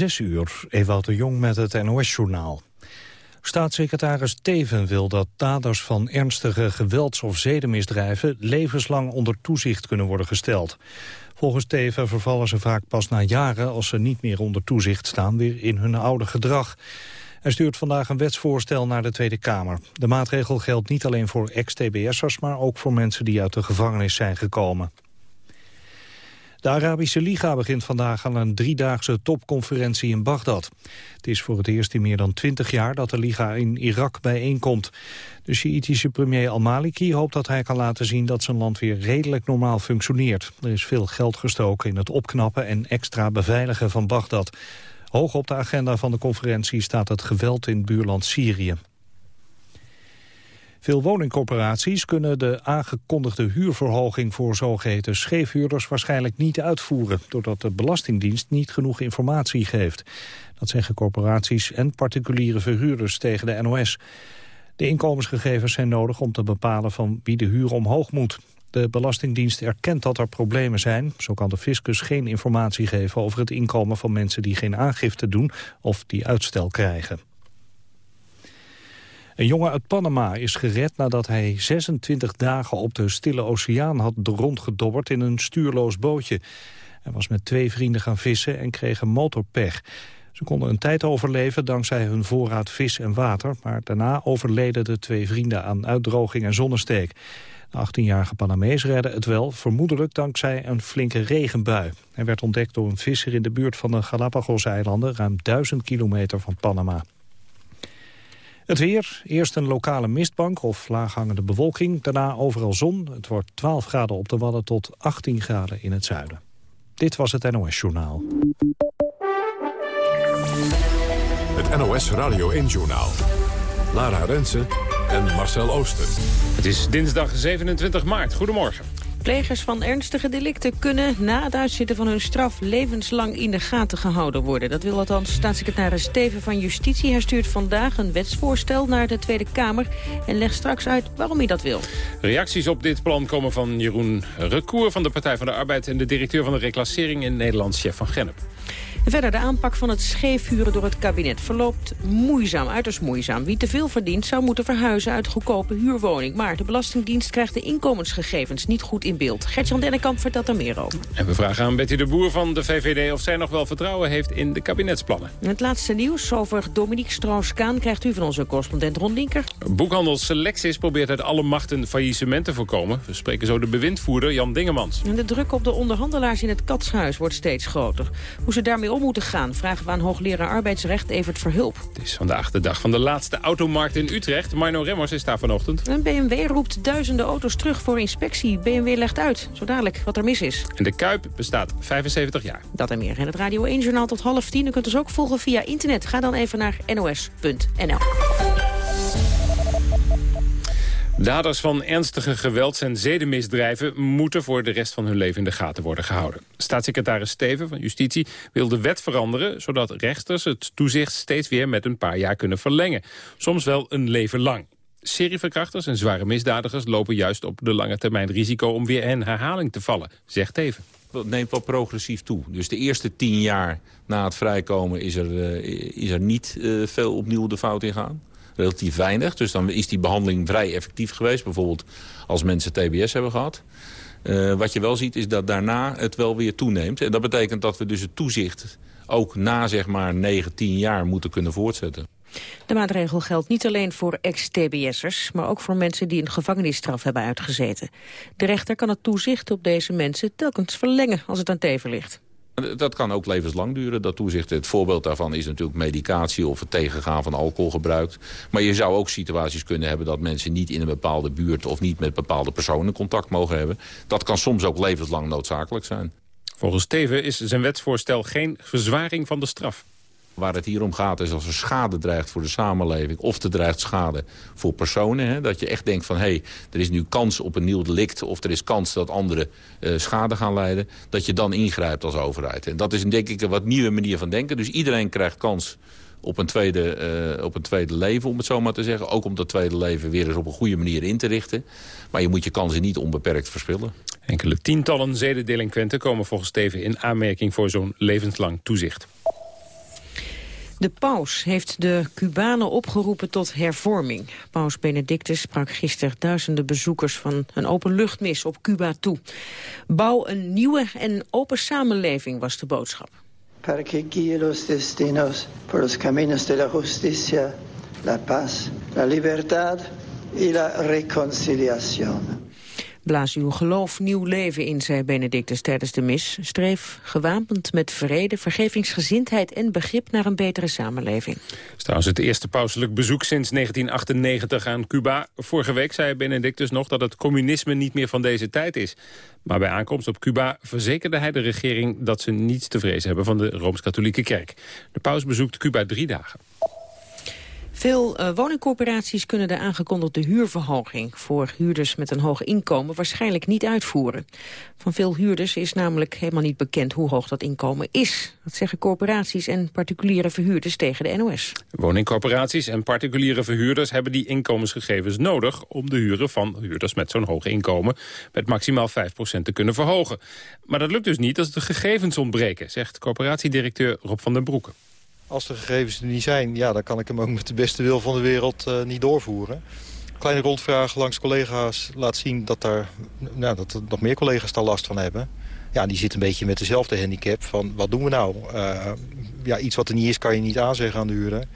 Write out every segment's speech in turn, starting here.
Zes uur, Ewout de Jong met het NOS-journaal. Staatssecretaris Teven wil dat daders van ernstige gewelds- of zedenmisdrijven levenslang onder toezicht kunnen worden gesteld. Volgens Teven vervallen ze vaak pas na jaren, als ze niet meer onder toezicht staan, weer in hun oude gedrag. Hij stuurt vandaag een wetsvoorstel naar de Tweede Kamer. De maatregel geldt niet alleen voor ex-TBS'ers, maar ook voor mensen die uit de gevangenis zijn gekomen. De Arabische Liga begint vandaag aan een driedaagse topconferentie in Bagdad. Het is voor het eerst in meer dan twintig jaar dat de Liga in Irak bijeenkomt. De Sjiitische premier al-Maliki hoopt dat hij kan laten zien dat zijn land weer redelijk normaal functioneert. Er is veel geld gestoken in het opknappen en extra beveiligen van Bagdad. Hoog op de agenda van de conferentie staat het geweld in buurland Syrië. Veel woningcorporaties kunnen de aangekondigde huurverhoging voor zogeheten scheefhuurders waarschijnlijk niet uitvoeren, doordat de Belastingdienst niet genoeg informatie geeft. Dat zeggen corporaties en particuliere verhuurders tegen de NOS. De inkomensgegevens zijn nodig om te bepalen van wie de huur omhoog moet. De Belastingdienst erkent dat er problemen zijn. Zo kan de fiscus geen informatie geven over het inkomen van mensen die geen aangifte doen of die uitstel krijgen. Een jongen uit Panama is gered nadat hij 26 dagen op de Stille Oceaan had rondgedobberd in een stuurloos bootje. Hij was met twee vrienden gaan vissen en kreeg een motorpech. Ze konden een tijd overleven dankzij hun voorraad vis en water... maar daarna overleden de twee vrienden aan uitdroging en zonnesteek. De 18-jarige Panamees redde het wel, vermoedelijk dankzij een flinke regenbui. Hij werd ontdekt door een visser in de buurt van de Galapagos-eilanden... ruim 1000 kilometer van Panama. Het weer, eerst een lokale mistbank of laaghangende bewolking. Daarna overal zon. Het wordt 12 graden op de Wadden tot 18 graden in het zuiden. Dit was het NOS Journaal. Het NOS Radio 1 Journaal. Lara Rensen en Marcel Ooster. Het is dinsdag 27 maart. Goedemorgen. Plegers van ernstige delicten kunnen na het uitzitten van hun straf levenslang in de gaten gehouden worden. Dat wil althans staatssecretaris Steven van Justitie. Hij stuurt vandaag een wetsvoorstel naar de Tweede Kamer en legt straks uit waarom hij dat wil. Reacties op dit plan komen van Jeroen Recour van de Partij van de Arbeid en de directeur van de reclassering in Nederland, chef van Gennep. En verder, de aanpak van het scheefhuren door het kabinet verloopt moeizaam, uiterst moeizaam. Wie te veel verdient zou moeten verhuizen uit goedkope huurwoning. Maar de Belastingdienst krijgt de inkomensgegevens niet goed in beeld. Gert-Jan Dennekamp vertelt daar meer over. En we vragen aan Betty de Boer van de VVD of zij nog wel vertrouwen heeft in de kabinetsplannen. Het laatste nieuws over Dominique Strauss-Kaan krijgt u van onze correspondent Ron Linker. Boekhandel Selectis probeert uit alle machten faillissement te voorkomen. We spreken zo de bewindvoerder Jan Dingemans. En de druk op de onderhandelaars in het Katshuis wordt steeds groter. Hoe ze daarmee om moeten gaan, vragen we aan hoogleraar arbeidsrecht Evert Verhulp. Het is vandaag de dag van de laatste automarkt in Utrecht. Marno Remmers is daar vanochtend. En BMW roept duizenden auto's terug voor inspectie. BMW legt uit, zo dadelijk, wat er mis is. En de Kuip bestaat 75 jaar. Dat en meer in het Radio 1-journaal tot half tien. U kunt ons ook volgen via internet. Ga dan even naar nos.nl. Daders van ernstige gewelds- en zedenmisdrijven moeten voor de rest van hun leven in de gaten worden gehouden. Staatssecretaris Steven van Justitie wil de wet veranderen, zodat rechters het toezicht steeds weer met een paar jaar kunnen verlengen. Soms wel een leven lang. Serieverkrachters en zware misdadigers lopen juist op de lange termijn risico om weer in herhaling te vallen, zegt Teven. Het neemt wel progressief toe. Dus de eerste tien jaar na het vrijkomen is er, uh, is er niet uh, veel opnieuw de fout in gaan relatief weinig. Dus dan is die behandeling vrij effectief geweest. Bijvoorbeeld als mensen TBS hebben gehad. Uh, wat je wel ziet is dat daarna het wel weer toeneemt. En dat betekent dat we dus het toezicht ook na zeg maar 9, 10 jaar moeten kunnen voortzetten. De maatregel geldt niet alleen voor ex-TBS'ers... maar ook voor mensen die een gevangenisstraf hebben uitgezeten. De rechter kan het toezicht op deze mensen telkens verlengen als het aan teven ligt. Dat kan ook levenslang duren, dat toezicht. Het voorbeeld daarvan is natuurlijk medicatie of het tegengaan van alcoholgebruik. Maar je zou ook situaties kunnen hebben dat mensen niet in een bepaalde buurt... of niet met bepaalde personen contact mogen hebben. Dat kan soms ook levenslang noodzakelijk zijn. Volgens Steven is zijn wetsvoorstel geen verzwaring van de straf. Waar het hier om gaat is als er schade dreigt voor de samenleving... of er dreigt schade voor personen. Hè, dat je echt denkt van, hé, hey, er is nu kans op een nieuw delict... of er is kans dat anderen uh, schade gaan leiden... dat je dan ingrijpt als overheid. En dat is denk ik een wat nieuwe manier van denken. Dus iedereen krijgt kans op een, tweede, uh, op een tweede leven, om het zo maar te zeggen. Ook om dat tweede leven weer eens op een goede manier in te richten. Maar je moet je kansen niet onbeperkt verspillen. Enkele tientallen zedendelinquenten komen volgens Steven in aanmerking voor zo'n levenslang toezicht. De paus heeft de Cubanen opgeroepen tot hervorming. Paus Benedictus sprak gisteren duizenden bezoekers van een openluchtmis op Cuba toe. Bouw een nieuwe en open samenleving was de boodschap. Para que destinos por los caminos de la justicia, la paz, la libertad y la reconciliación. Blaas uw geloof nieuw leven in, zei Benedictus tijdens de mis. Streef gewapend met vrede, vergevingsgezindheid en begrip naar een betere samenleving. Het is trouwens het eerste pauselijk bezoek sinds 1998 aan Cuba. Vorige week zei Benedictus nog dat het communisme niet meer van deze tijd is. Maar bij aankomst op Cuba verzekerde hij de regering dat ze niets te vrezen hebben van de Rooms-Katholieke Kerk. De paus bezoekt Cuba drie dagen. Veel uh, woningcorporaties kunnen de aangekondigde huurverhoging voor huurders met een hoog inkomen waarschijnlijk niet uitvoeren. Van veel huurders is namelijk helemaal niet bekend hoe hoog dat inkomen is. Dat zeggen corporaties en particuliere verhuurders tegen de NOS. Woningcorporaties en particuliere verhuurders hebben die inkomensgegevens nodig om de huren van huurders met zo'n hoog inkomen met maximaal 5% te kunnen verhogen. Maar dat lukt dus niet als de gegevens ontbreken, zegt corporatiedirecteur Rob van den Broeke. Als de gegevens er niet zijn, ja, dan kan ik hem ook met de beste wil van de wereld uh, niet doorvoeren. Kleine rondvraag langs collega's laat zien dat, daar, nou, dat nog meer collega's daar last van hebben. Ja, die zitten een beetje met dezelfde handicap van wat doen we nou? Uh, ja, iets wat er niet is kan je niet aanzeggen aan de huren.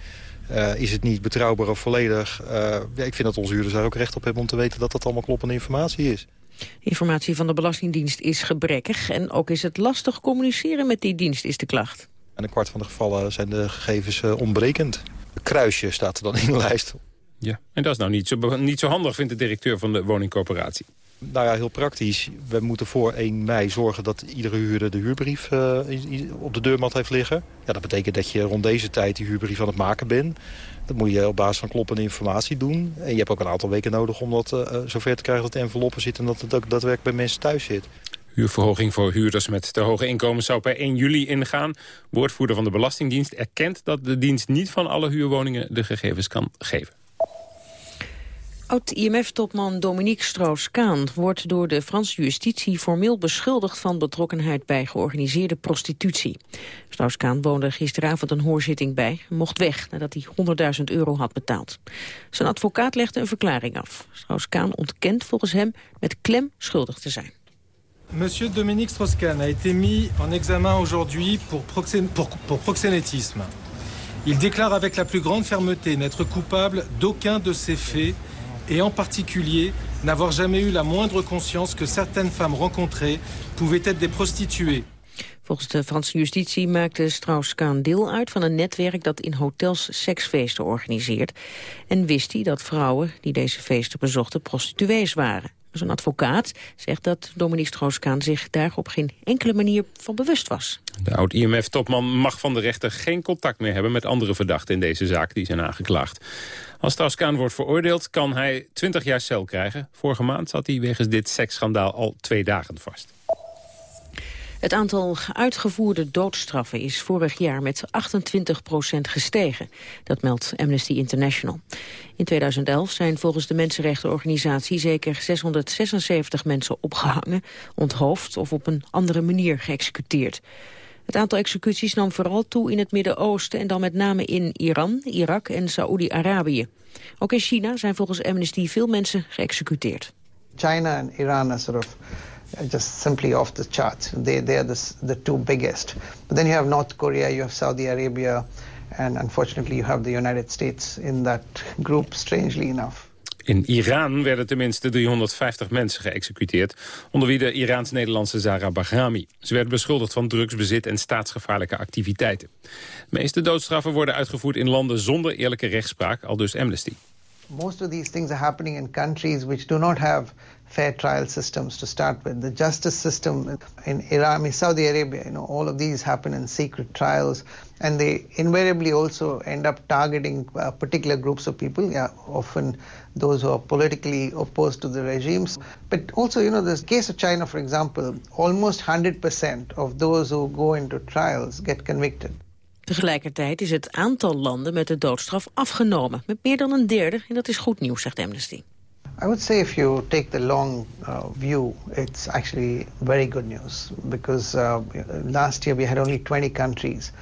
Uh, is het niet betrouwbaar of volledig? ik vind dat onze huurders daar ook recht op hebben om te weten dat dat allemaal kloppende informatie is. Informatie van de Belastingdienst is gebrekkig en ook is het lastig communiceren met die dienst, is de klacht. In een kwart van de gevallen zijn de gegevens uh, ontbrekend. Een kruisje staat er dan in de lijst. Ja, en dat is nou niet zo, niet zo handig, vindt de directeur van de woningcorporatie. Nou ja, heel praktisch. We moeten voor 1 mei zorgen dat iedere huurder de huurbrief uh, op de deurmat heeft liggen. Ja, dat betekent dat je rond deze tijd die huurbrief aan het maken bent. Dat moet je op basis van kloppende informatie doen. En je hebt ook een aantal weken nodig om dat uh, zover te krijgen dat de enveloppen zitten... en dat het ook daadwerkelijk bij mensen thuis zit. Huurverhoging voor huurders met te hoge inkomens zou per 1 juli ingaan. Woordvoerder van de Belastingdienst erkent dat de dienst niet van alle huurwoningen de gegevens kan geven. Oud-IMF-topman Dominique Strauss-Kaan wordt door de Franse justitie formeel beschuldigd van betrokkenheid bij georganiseerde prostitutie. Strauss-Kaan woonde gisteravond een hoorzitting bij mocht weg nadat hij 100.000 euro had betaald. Zijn advocaat legde een verklaring af. Strauss-Kaan ontkent volgens hem met klem schuldig te zijn. Monsieur Dominique Strauss-Kahn a été mis en examen aujourd'hui pour, proxén pour, pour proxénétisme. Il déclare avec la plus grande fermeté n'être coupable d'aucun de ces faits et en particulier n'avoir jamais eu la moindre conscience que certaines femmes rencontrées pouvaient être des prostituées. Volgens de Franse justitie maakte Strauss-Kaan deel uit van een netwerk dat in hotels seksfeesten organiseert. En wist hij dat vrouwen die deze feesten bezochten prostituees waren. Zijn advocaat zegt dat Dominique Strauss-Kaan zich daar op geen enkele manier van bewust was. De oud-IMF-topman mag van de rechter geen contact meer hebben met andere verdachten in deze zaak die zijn aangeklaagd. Als Strauss-Kaan wordt veroordeeld kan hij 20 jaar cel krijgen. Vorige maand zat hij wegens dit seksschandaal al twee dagen vast. Het aantal uitgevoerde doodstraffen is vorig jaar met 28% gestegen. Dat meldt Amnesty International. In 2011 zijn volgens de mensenrechtenorganisatie zeker 676 mensen opgehangen, onthoofd of op een andere manier geëxecuteerd. Het aantal executies nam vooral toe in het Midden-Oosten en dan met name in Iran, Irak en Saoedi-Arabië. Ook in China zijn volgens Amnesty veel mensen geëxecuteerd. China en Iran are sort of just simply off the charts. They, they are the, the two biggest. But then you have North Korea, you have Saudi Arabia, and unfortunately you have the United States in that group, strangely enough. In Iran werden tenminste 350 mensen geëxecuteerd... onder wie de Iraans-Nederlandse Zara Bahrami. Ze werden beschuldigd van drugsbezit en staatsgevaarlijke activiteiten. De meeste doodstraffen worden uitgevoerd in landen zonder eerlijke rechtspraak, al dus Amnesty. Most of these things are happening in countries which do not have fair trial systems to start with. The justice system in Iran, Saudi Arabia, you know, all of these happen in secret trials, and they invariably also end up targeting uh, particular groups of people, yeah, often those who are politically opposed to the regimes. But also, you know, this case of China, for example, almost 100% of those who go into trials get convicted. Tegelijkertijd is het aantal landen met de doodstraf afgenomen. Met meer dan een derde, en dat is goed nieuws, zegt Amnesty. I would say if you take the long uh, view, it's actually very good news because uh, last year we had only 20 countries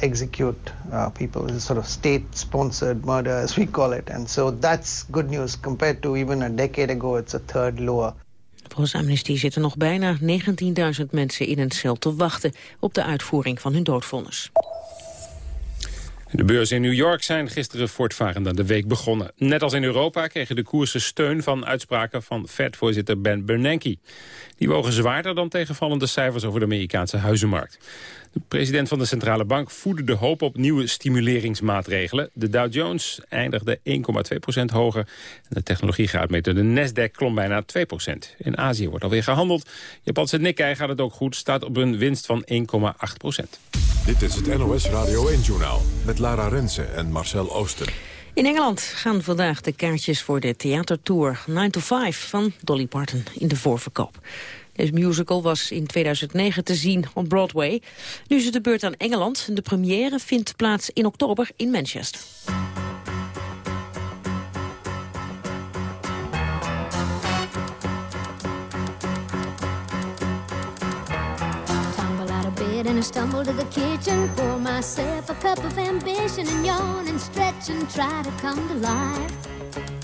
execute uh, people. It's sort of state-sponsored murder, as we call it. And so that's good news. Compared to even a decade ago, it's a third lower. Volgens Amnesty zitten nog bijna 19.000 mensen in een cel te wachten op de uitvoering van hun doodvonnis. De beurzen in New York zijn gisteren voortvarend aan de week begonnen. Net als in Europa kregen de koersen steun van uitspraken van Fed-voorzitter Ben Bernanke. Die wogen zwaarder dan tegenvallende cijfers over de Amerikaanse huizenmarkt. De president van de centrale bank voedde de hoop op nieuwe stimuleringsmaatregelen. De Dow Jones eindigde 1,2% hoger. En de technologiegraadmeter, de Nasdaq, klom bijna 2% In Azië wordt alweer gehandeld. Japanse Nikkei gaat het ook goed, staat op een winst van 1,8% Dit is het NOS Radio 1-journaal met Lara Rensen en Marcel Ooster. In Engeland gaan vandaag de kaartjes voor de theatertour 9 to 5 van Dolly Parton in de voorverkoop. Deze musical was in 2009 te zien op Broadway. Nu is het de beurt aan Engeland. De première vindt plaats in oktober in Manchester. and I stumble to the kitchen, pour myself a cup of ambition and yawn and stretch and try to come to life.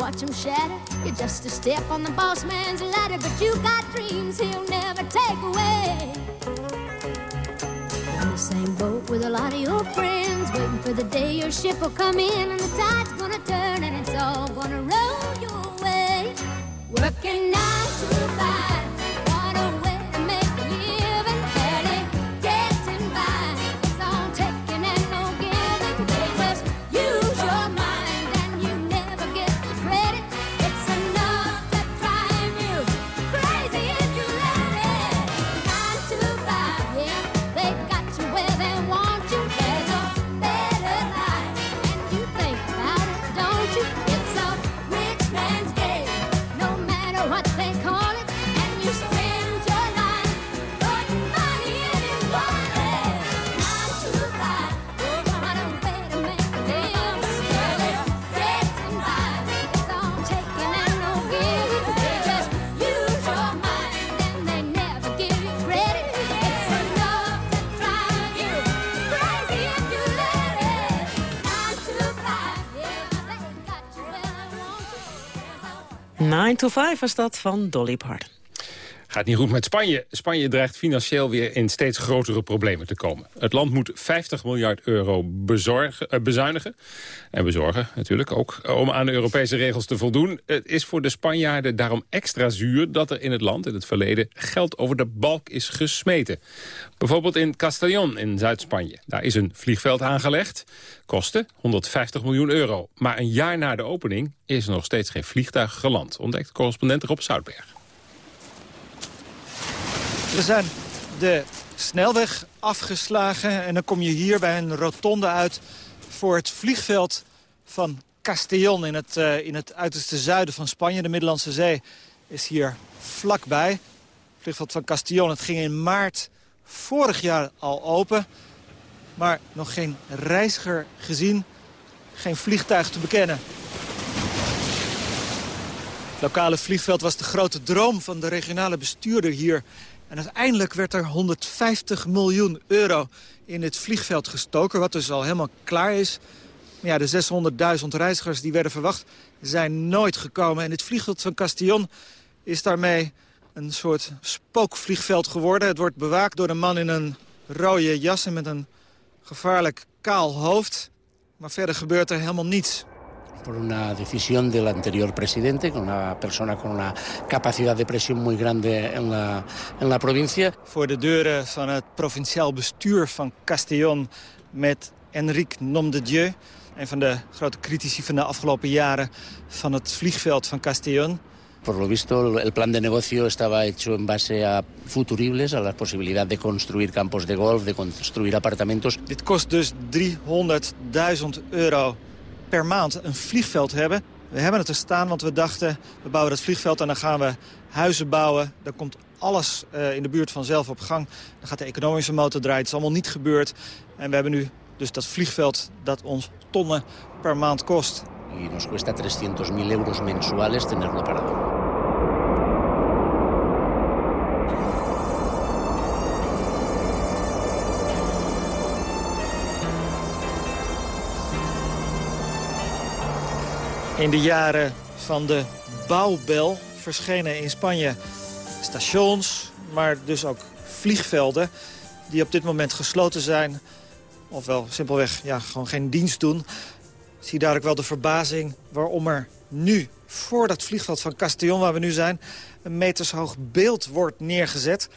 Watch him shatter. You're just a step on the boss man's ladder, but you got dreams he'll never take away. In the same boat with a lot of your friends, waiting for the day your ship will come in and the tide's gonna turn and it's all gonna roll your way. Working nine to five. To 5 was dat van Dolly Parton. Gaat niet goed met Spanje. Spanje dreigt financieel weer in steeds grotere problemen te komen. Het land moet 50 miljard euro bezorgen, eh, bezuinigen. En bezorgen natuurlijk ook, om aan de Europese regels te voldoen. Het is voor de Spanjaarden daarom extra zuur dat er in het land in het verleden geld over de balk is gesmeten. Bijvoorbeeld in Castellón in Zuid-Spanje. Daar is een vliegveld aangelegd. Kosten 150 miljoen euro. Maar een jaar na de opening is er nog steeds geen vliegtuig geland. Ontdekt correspondent Rob Zoutberg. We zijn de snelweg afgeslagen en dan kom je hier bij een rotonde uit voor het vliegveld van Castellón in het, uh, in het uiterste zuiden van Spanje. De Middellandse Zee is hier vlakbij. Het vliegveld van Castellón, het ging in maart vorig jaar al open. Maar nog geen reiziger gezien, geen vliegtuig te bekennen. Het lokale vliegveld was de grote droom van de regionale bestuurder hier en uiteindelijk werd er 150 miljoen euro in het vliegveld gestoken, wat dus al helemaal klaar is. Maar ja, de 600.000 reizigers die werden verwacht zijn nooit gekomen. En het vliegveld van Castillon is daarmee een soort spookvliegveld geworden. Het wordt bewaakt door een man in een rode jas en met een gevaarlijk kaal hoofd. Maar verder gebeurt er helemaal niets. Por una decisión del anterior presidente, con una persona con una capacidad de presión muy grande en la, en la provincia. Voor de deuren van het provinciaal bestuur van Castellón met Enrique Nomdedieu, een van de grote critici van de afgelopen jaren van het vliegveld van Castellón. Por lo visto, el plan de negocio estaba hecho en base a futuribles, a la posibilidad de construir campos de golf, de construir apartamentos. Dit kost dus 300.000 euro per maand een vliegveld hebben. We hebben het er staan, want we dachten, we bouwen dat vliegveld en dan gaan we huizen bouwen. Dan komt alles uh, in de buurt vanzelf op gang. Dan gaat de economische motor draaien. Het is allemaal niet gebeurd. En we hebben nu dus dat vliegveld dat ons tonnen per maand kost. Y nos cuesta 300.000 euros mensuales tenerlo parado. In de jaren van de bouwbel verschenen in Spanje stations, maar dus ook vliegvelden... die op dit moment gesloten zijn, ofwel simpelweg ja, gewoon geen dienst doen. Zie daar ook wel de verbazing waarom er nu, voor dat vliegveld van Castellón waar we nu zijn... een metershoog beeld wordt neergezet.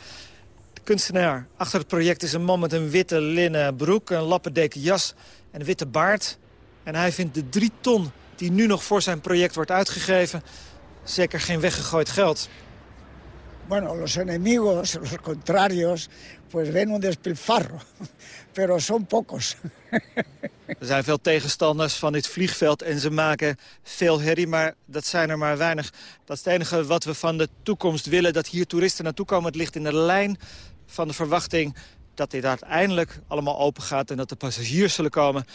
De kunstenaar achter het project is een man met een witte linnen broek... een lappendeken jas en een witte baard. En hij vindt de drie ton die nu nog voor zijn project wordt uitgegeven... zeker geen weggegooid geld. Bueno, los enemigos, los contrarios, pues ven un despilfarro. Pero son pocos. er zijn veel tegenstanders van dit vliegveld en ze maken veel herrie, maar dat zijn er maar weinig. Dat is het enige wat we van de toekomst willen, dat hier toeristen naartoe komen. Het ligt in de lijn van de verwachting dat dit uiteindelijk allemaal open gaat... en dat de passagiers zullen komen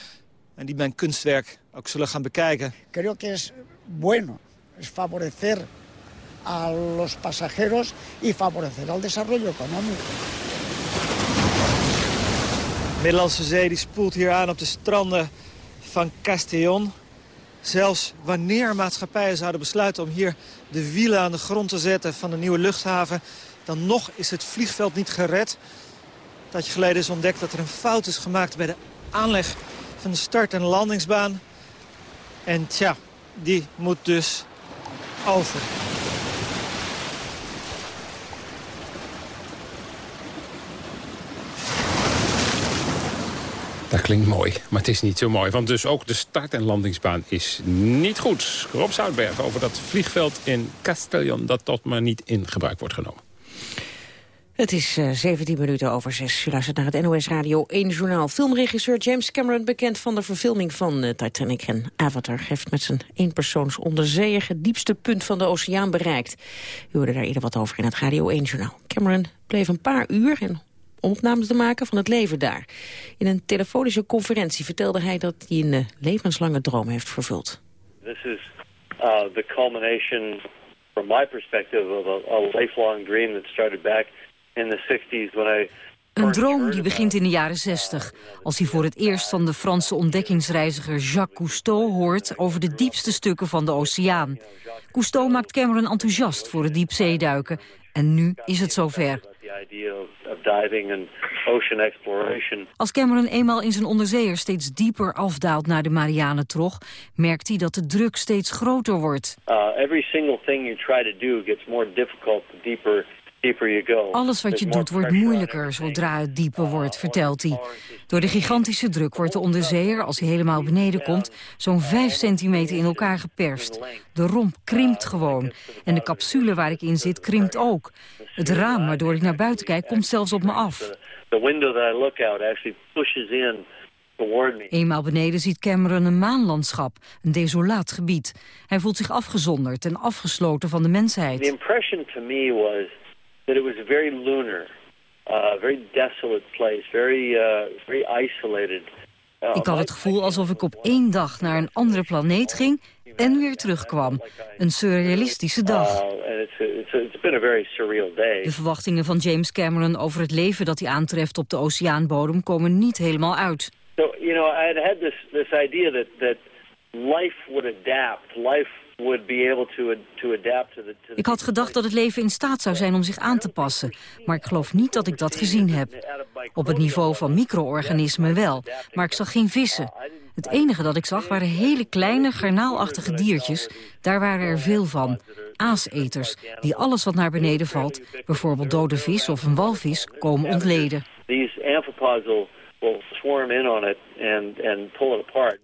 en die mijn kunstwerk ook zullen gaan bekijken. Creo que es bueno, es favorecer a los pasajeros y favorecer al desarrollo económico. De Middellandse Zee die spoelt hier aan op de stranden van Castellón. Zelfs wanneer maatschappijen zouden besluiten om hier de wielen aan de grond te zetten van de nieuwe luchthaven... dan nog is het vliegveld niet gered. Dat je geleden is ontdekt dat er een fout is gemaakt bij de aanleg van start- en landingsbaan. En tja, die moet dus over. Dat klinkt mooi, maar het is niet zo mooi. Want dus ook de start- en landingsbaan is niet goed. Rob Zoutberg over dat vliegveld in Castellon... dat tot maar niet in gebruik wordt genomen. Het is uh, eh, 17 minuten over 6. U luistert naar het NOS Radio 1 journaal. Filmregisseur James Cameron, bekend van de verfilming van uh, Titanic en Avatar... heeft met zijn eenpersoons onderzeeër het diepste punt van de oceaan bereikt. U hoorde daar eerder wat over in het Radio 1 journaal. Cameron bleef een paar uur en om opnames te maken van het leven daar. In een telefonische conferentie vertelde hij dat hij een uh, levenslange droom heeft vervuld. This is uh, the culmination, from my perspective, of a lifelong dream that started back in the 60s when I een droom die begint in de jaren 60, als hij voor het eerst van de Franse ontdekkingsreiziger Jacques Cousteau hoort over de diepste stukken van de oceaan. Cousteau maakt Cameron enthousiast voor het diepzeeduiken en nu is het zover. Als Cameron eenmaal in zijn onderzeeër steeds dieper afdaalt naar de Marianentrog, merkt hij dat de druk steeds groter wordt. Uh, every single thing you try to do gets more difficult the deeper alles wat je doet wordt moeilijker zodra het dieper wordt, vertelt hij. Door de gigantische druk wordt de onderzeeër, als hij helemaal beneden komt, zo'n 5 centimeter in elkaar geperst. De romp krimpt gewoon. En de capsule waar ik in zit krimpt ook. Het raam waardoor ik naar buiten kijk komt zelfs op me af. Eenmaal beneden ziet Cameron een maanlandschap, een desolaat gebied. Hij voelt zich afgezonderd en afgesloten van de mensheid. The impression to me was that it was a very lunar, uh, very desolate place, very, uh, very isolated. Uh, ik had het gevoel alsof ik op één dag naar een andere planeet ging en weer terugkwam. Een surrealistische dag. Uh, de verwachtingen van James Cameron over het leven dat hij aantreft op de oceaanbodem komen niet helemaal uit. So, you know, I had had this, this idea that, that life would adapt, life ik had gedacht dat het leven in staat zou zijn om zich aan te passen, maar ik geloof niet dat ik dat gezien heb. Op het niveau van micro-organismen wel, maar ik zag geen vissen. Het enige dat ik zag waren hele kleine, garnaalachtige diertjes. Daar waren er veel van. Aaseters, die alles wat naar beneden valt, bijvoorbeeld dode vis of een walvis, komen ontleden.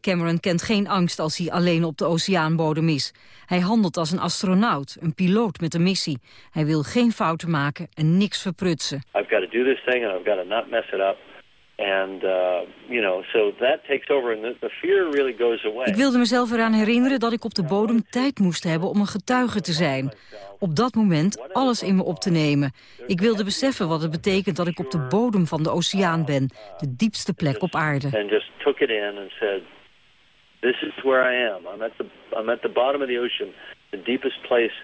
Cameron kent geen angst als hij alleen op de oceaanbodem is. Hij handelt als een astronaut, een piloot met een missie. Hij wil geen fouten maken en niks verprutsen. I've got to do this thing and I've got to not mess it up. And, uh, you know, so that takes over and the, fear really goes away. Ik wilde mezelf eraan herinneren dat ik op de bodem tijd moest hebben om een getuige te zijn. Op dat moment alles in me op te nemen. Ik wilde beseffen wat het betekent dat ik op de bodem van de oceaan ben. De diepste plek op aarde. And just took it in and said, this is where I am. I'm at the, I'm at the bottom of the ocean. The deepest place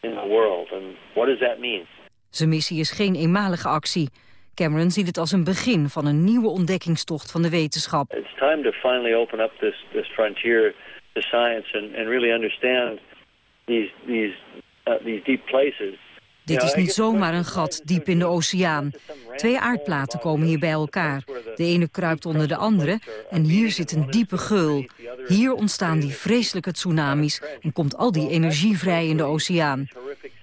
in the world. And what does that mean? Zijn missie is geen eenmalige actie. Cameron ziet het als een begin van een nieuwe ontdekkingstocht van de wetenschap. It's time to finally open up this this frontier to science and and really understand these these uh, these deep places. Dit is niet zomaar een gat diep in de oceaan. Twee aardplaten komen hier bij elkaar. De ene kruipt onder de andere en hier zit een diepe geul. Hier ontstaan die vreselijke tsunamis en komt al die energie vrij in de oceaan.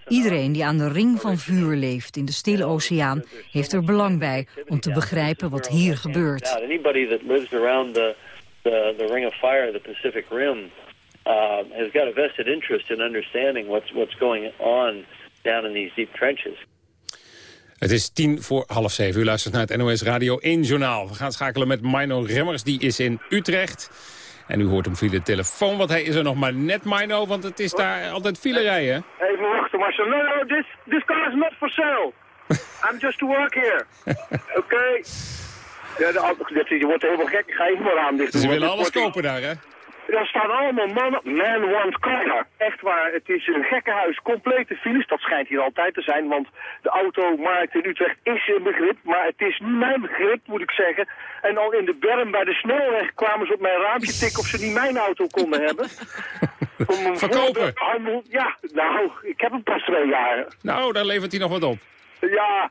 Iedereen die aan de ring van vuur leeft in de Stille Oceaan heeft er belang bij om te begrijpen wat hier gebeurt. Anybody that lives around the, the, the ring of fire, the Pacific Rim, uh, has got a vested interest in understanding what's, what's going on down in these deep trenches. Het is tien voor half zeven. U luistert naar het NOS Radio 1 Journaal. We gaan schakelen met Mino Remmers, die is in Utrecht. En u hoort hem via de telefoon, want hij is er nog maar net, Mino, want het is daar altijd file rijden. Even wachten, Marcel. No, no, this, this car is not for sale. I'm just to work here. Oké. Okay. Ja, de auto, je wordt helemaal gek. Ik ga even maar aan dicht Ze willen alles kopen daar, hè? Daar staan allemaal mannen. Man want car. Echt waar, het is een gekkenhuis. Complete files. Dat schijnt hier altijd te zijn, want de automarkt in Utrecht is een begrip. Maar het is niet mijn begrip, moet ik zeggen. En al in de berm bij de snelweg kwamen ze op mijn raampje tikken of ze niet mijn auto konden hebben. Om Verkopen? Handel, ja, nou, ik heb hem pas twee jaar. Nou, daar levert hij nog wat op. Ja,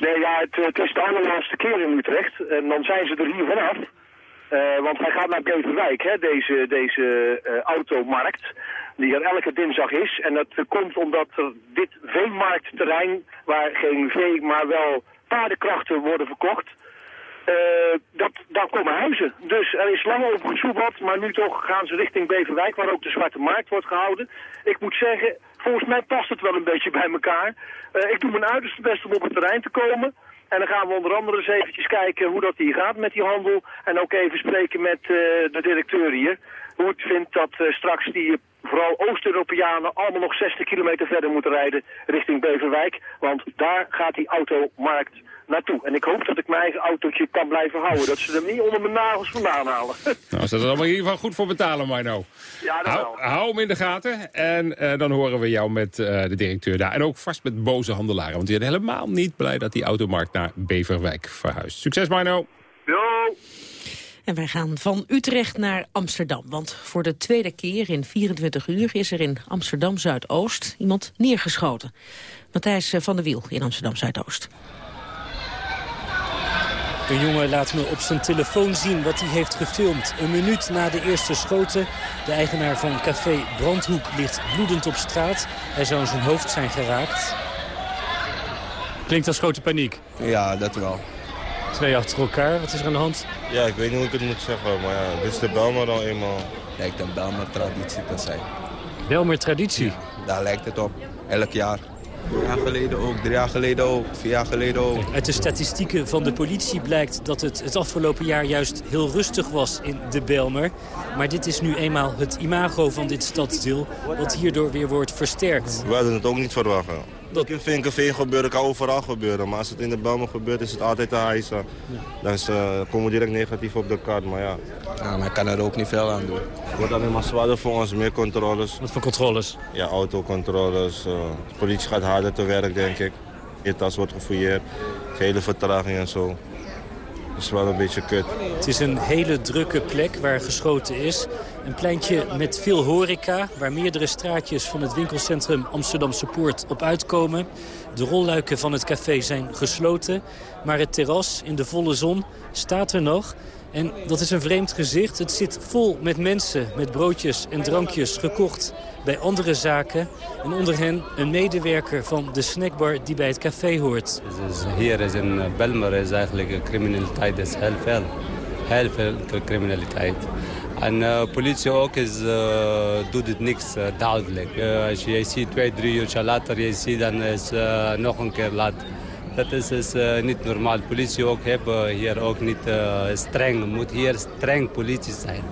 Nee, ja, het, het, is de allerlaatste keer in Utrecht. En dan zijn ze er hier vanaf. Uh, want hij gaat naar Beverwijk, hè, deze, deze uh, automarkt, die er elke dinsdag is. En dat komt omdat dit veemarktterrein, waar geen vee, maar wel paardenkrachten worden verkocht, uh, dat, daar komen huizen. Dus er is lang over gesoebeld, maar nu toch gaan ze richting Beverwijk, waar ook de Zwarte Markt wordt gehouden. Ik moet zeggen, volgens mij past het wel een beetje bij elkaar. ik doe mijn uiterste best om op het terrein te komen. En dan gaan we onder andere eens eventjes kijken hoe dat hier gaat met die handel. En ook even spreken met uh, de directeur hier. Hoe het vindt dat uh, straks die vooral Oost-Europeanen allemaal nog 60 kilometer verder moeten rijden richting Beverwijk. Want daar gaat die automarkt naartoe. En ik hoop dat ik mijn eigen autootje kan blijven houden. Dat ze hem niet onder mijn nagels vandaan halen. Nou, ze er allemaal in ieder geval goed voor betalen, Marno. Ja, dat hou, hou hem in de gaten. En uh, dan horen we jou met uh, de directeur daar. En ook vast met boze handelaren. Want die zijn helemaal niet blij dat die automarkt naar Beverwijk verhuist. Succes, Marno. Jo. En wij gaan van Utrecht naar Amsterdam. Want voor de tweede keer in 24 uur is er in Amsterdam Zuidoost iemand neergeschoten. Matthijs van der Wiel in Amsterdam Zuidoost. Een jongen laat me op zijn telefoon zien wat hij heeft gefilmd. Een minuut na de eerste schoten. De eigenaar van café Brandhoek ligt bloedend op straat. Hij zou in zijn hoofd zijn geraakt. Klinkt als grote paniek. Ja, dat wel. Twee achter elkaar, wat is er aan de hand? Ja, ik weet niet hoe ik het moet zeggen, maar ja, dit is de Belmer dan eenmaal. Lijkt een Belmer traditie te zijn. Belmer traditie? daar lijkt het op, elk jaar. Een jaar geleden ook, drie jaar geleden ook, vier jaar geleden ook. Uit de statistieken van de politie blijkt dat het het afgelopen jaar juist heel rustig was in de Belmer. Maar dit is nu eenmaal het imago van dit stadsdeel, wat hierdoor weer wordt versterkt. We hadden het ook niet verwachten. Dat in Vinkenveen gebeuren kan overal gebeuren. Maar als het in de Belmer gebeurt, is het altijd een hijsa. Ja. Dan is, uh, komen we direct negatief op de kaart. Maar ja. ja maar ik kan er ook niet veel aan doen. Het wordt alleen maar zwaarder voor ons, meer controles. Wat voor controles? Ja, autocontroles. Uh, de politie gaat harder te werk, denk ik. Je tas wordt gefouilleerd. Hele vertraging en zo. Dat is wel een beetje kut. Het is een hele drukke plek waar geschoten is. Een pleintje met veel horeca, waar meerdere straatjes van het winkelcentrum Amsterdamse Poort op uitkomen. De rolluiken van het café zijn gesloten, maar het terras in de volle zon staat er nog. En dat is een vreemd gezicht. Het zit vol met mensen, met broodjes en drankjes gekocht bij andere zaken. En onder hen een medewerker van de snackbar die bij het café hoort. Hier is in Belmer is eigenlijk criminaliteit is heel veel. Heel veel criminaliteit. En de uh, politie ook is, uh, doet het niks uh, duidelijk. als je ziet twee, drie uur later, je ziet dan is nog een keer laat. Dat is, is niet normaal. Politie ook hebben hier ook niet streng. moet hier streng politie zijn.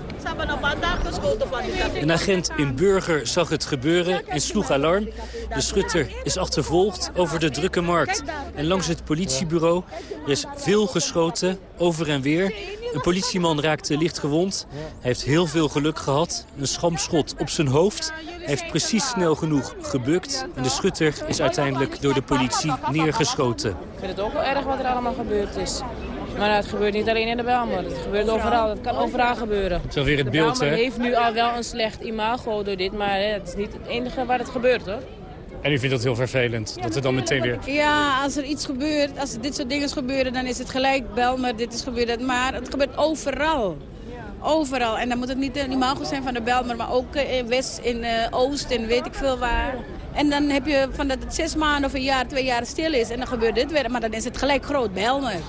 Een agent in Burger zag het gebeuren en sloeg alarm. De schutter is achtervolgd over de drukke markt. En langs het politiebureau er is veel geschoten, over en weer. Een politieman raakte licht gewond. Hij heeft heel veel geluk gehad. Een schamschot op zijn hoofd. Hij heeft precies snel genoeg gebukt. En de schutter is uiteindelijk door de politie neergeschoten. Ik vind het ook wel erg wat er allemaal gebeurd is. Maar het gebeurt niet alleen in de Belmer. Het gebeurt overal. Het kan overal gebeuren. Het is alweer het beeld, hè? heeft nu al wel een slecht imago door dit. Maar het is niet het enige waar het gebeurt, hoor. En u vindt dat heel vervelend, dat er dan meteen weer... Ja, als er iets gebeurt, als er dit soort dingen gebeuren, dan is het gelijk Belmer, dit is gebeurd. Maar het gebeurt overal. Overal. En dan moet het niet een imago zijn van de Belmer, maar ook in West, in uh, Oost en weet ik veel waar. En dan heb je van dat het zes maanden of een jaar, twee jaar stil is en dan gebeurt dit weer. Maar dan is het gelijk groot Belmer.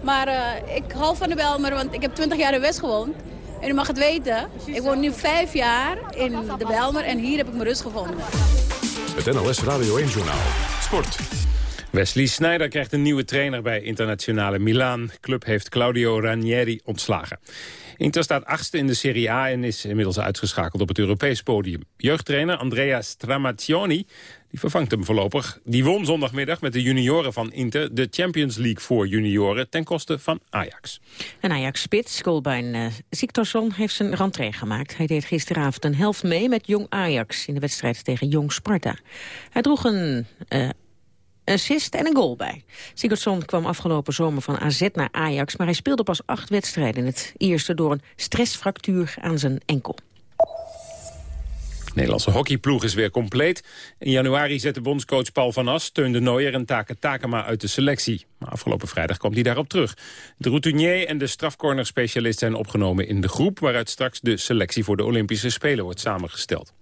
Maar uh, ik hou van de Belmer, want ik heb 20 jaar in West gewoond. En u mag het weten, ik woon nu vijf jaar in de Belmer en hier heb ik mijn rust gevonden. Het NOS Radio 1-journaal. Sport. Wesley Sneijder krijgt een nieuwe trainer bij internationale Milaan. Club heeft Claudio Ranieri ontslagen. Inter staat achtste in de Serie A en is inmiddels uitgeschakeld op het Europees podium. Jeugdtrainer Andrea Stramaccioni die vervangt hem voorlopig. Die won zondagmiddag met de junioren van Inter... de Champions League voor junioren ten koste van Ajax. En Ajax-spits, Golbein uh, Siktorsson, heeft zijn rentree gemaakt. Hij deed gisteravond een helft mee met Jong Ajax... in de wedstrijd tegen Jong Sparta. Hij droeg een... Uh, assist en een goal bij. Sigurdsson kwam afgelopen zomer van AZ naar Ajax... maar hij speelde pas acht wedstrijden in het eerste... door een stressfractuur aan zijn enkel. Nederlandse hockeyploeg is weer compleet. In januari zette bondscoach Paul van As, Teun de Nooier en Take Takema uit de selectie. Maar afgelopen vrijdag kwam hij daarop terug. De routinier en de strafcorner-specialist zijn opgenomen in de groep... waaruit straks de selectie voor de Olympische Spelen wordt samengesteld.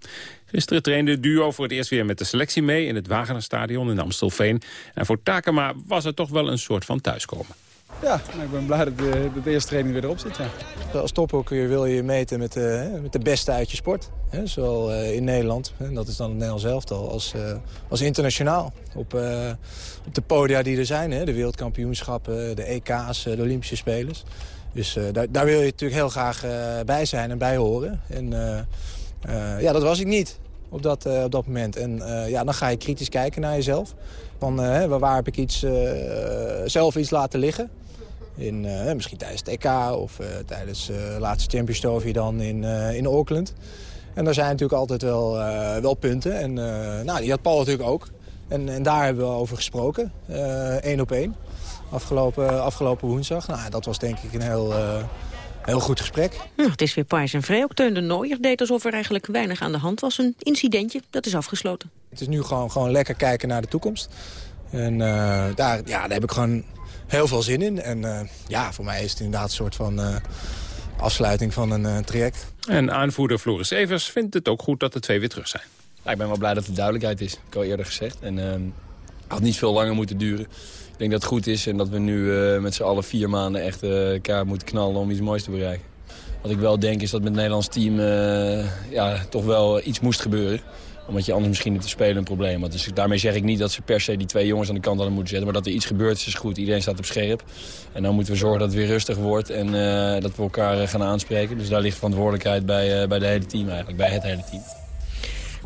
Gisteren trainde het duo voor het eerst weer met de selectie mee... in het Wagenerstadion in Amstelveen. En voor Takema was het toch wel een soort van thuiskomen. Ja, nou, ik ben blij dat de, de, eerste training weer erop zit. Ja. Als tophocker wil je je meten met, de, met de beste uit je sport. Zowel uh, in Nederland, en dat is dan het Nederlands elftal, als, als internationaal. Op, op de podia die er zijn, de wereldkampioenschappen, de EK's, de Olympische Spelers. Dus daar, daar wil je natuurlijk heel graag bij zijn en bij horen. En ja, dat was ik niet op dat, op dat moment. En ja, dan ga je kritisch kijken naar jezelf. Van waar heb ik iets, zelf iets laten liggen? In, uh, misschien tijdens het EK of uh, tijdens uh, de laatste Champions Trophy dan in, in Auckland. En daar zijn natuurlijk altijd wel, wel punten. En nou, die had Paul natuurlijk ook. En, en daar hebben we over gesproken, één op één. Afgelopen, afgelopen woensdag. Nou, dat was denk ik een heel, heel goed gesprek. Nou, het is weer Pais en Vree. Ook Teun de Nooier deed alsof er eigenlijk weinig aan de hand was. Een incidentje, dat is afgesloten. Het is nu gewoon, gewoon lekker kijken naar de toekomst. En daar, ja, daar heb ik gewoon heel veel zin in. En uh, ja, voor mij is het inderdaad een soort van uh, afsluiting van een uh, traject. En aanvoerder Floris Evers vindt het ook goed dat de twee weer terug zijn. Ja, ik ben wel blij dat er duidelijkheid is. Ik heb al eerder gezegd. En het had niet veel langer moeten duren. Ik denk dat het goed is en dat we nu met z'n allen vier maanden echt elkaar moeten knallen om iets moois te bereiken. Wat ik wel denk is dat met het Nederlands team ja, toch wel iets moest gebeuren omdat je anders misschien te spelen een probleem had. Dus daarmee zeg ik niet dat ze per se die twee jongens aan de kant hadden moeten zetten. Maar dat er iets gebeurt is, is goed. Iedereen staat op scherp. En dan moeten we zorgen dat het weer rustig wordt en uh, dat we elkaar uh, gaan aanspreken. Dus daar ligt verantwoordelijkheid bij, uh, bij de hele team eigenlijk, bij het hele team.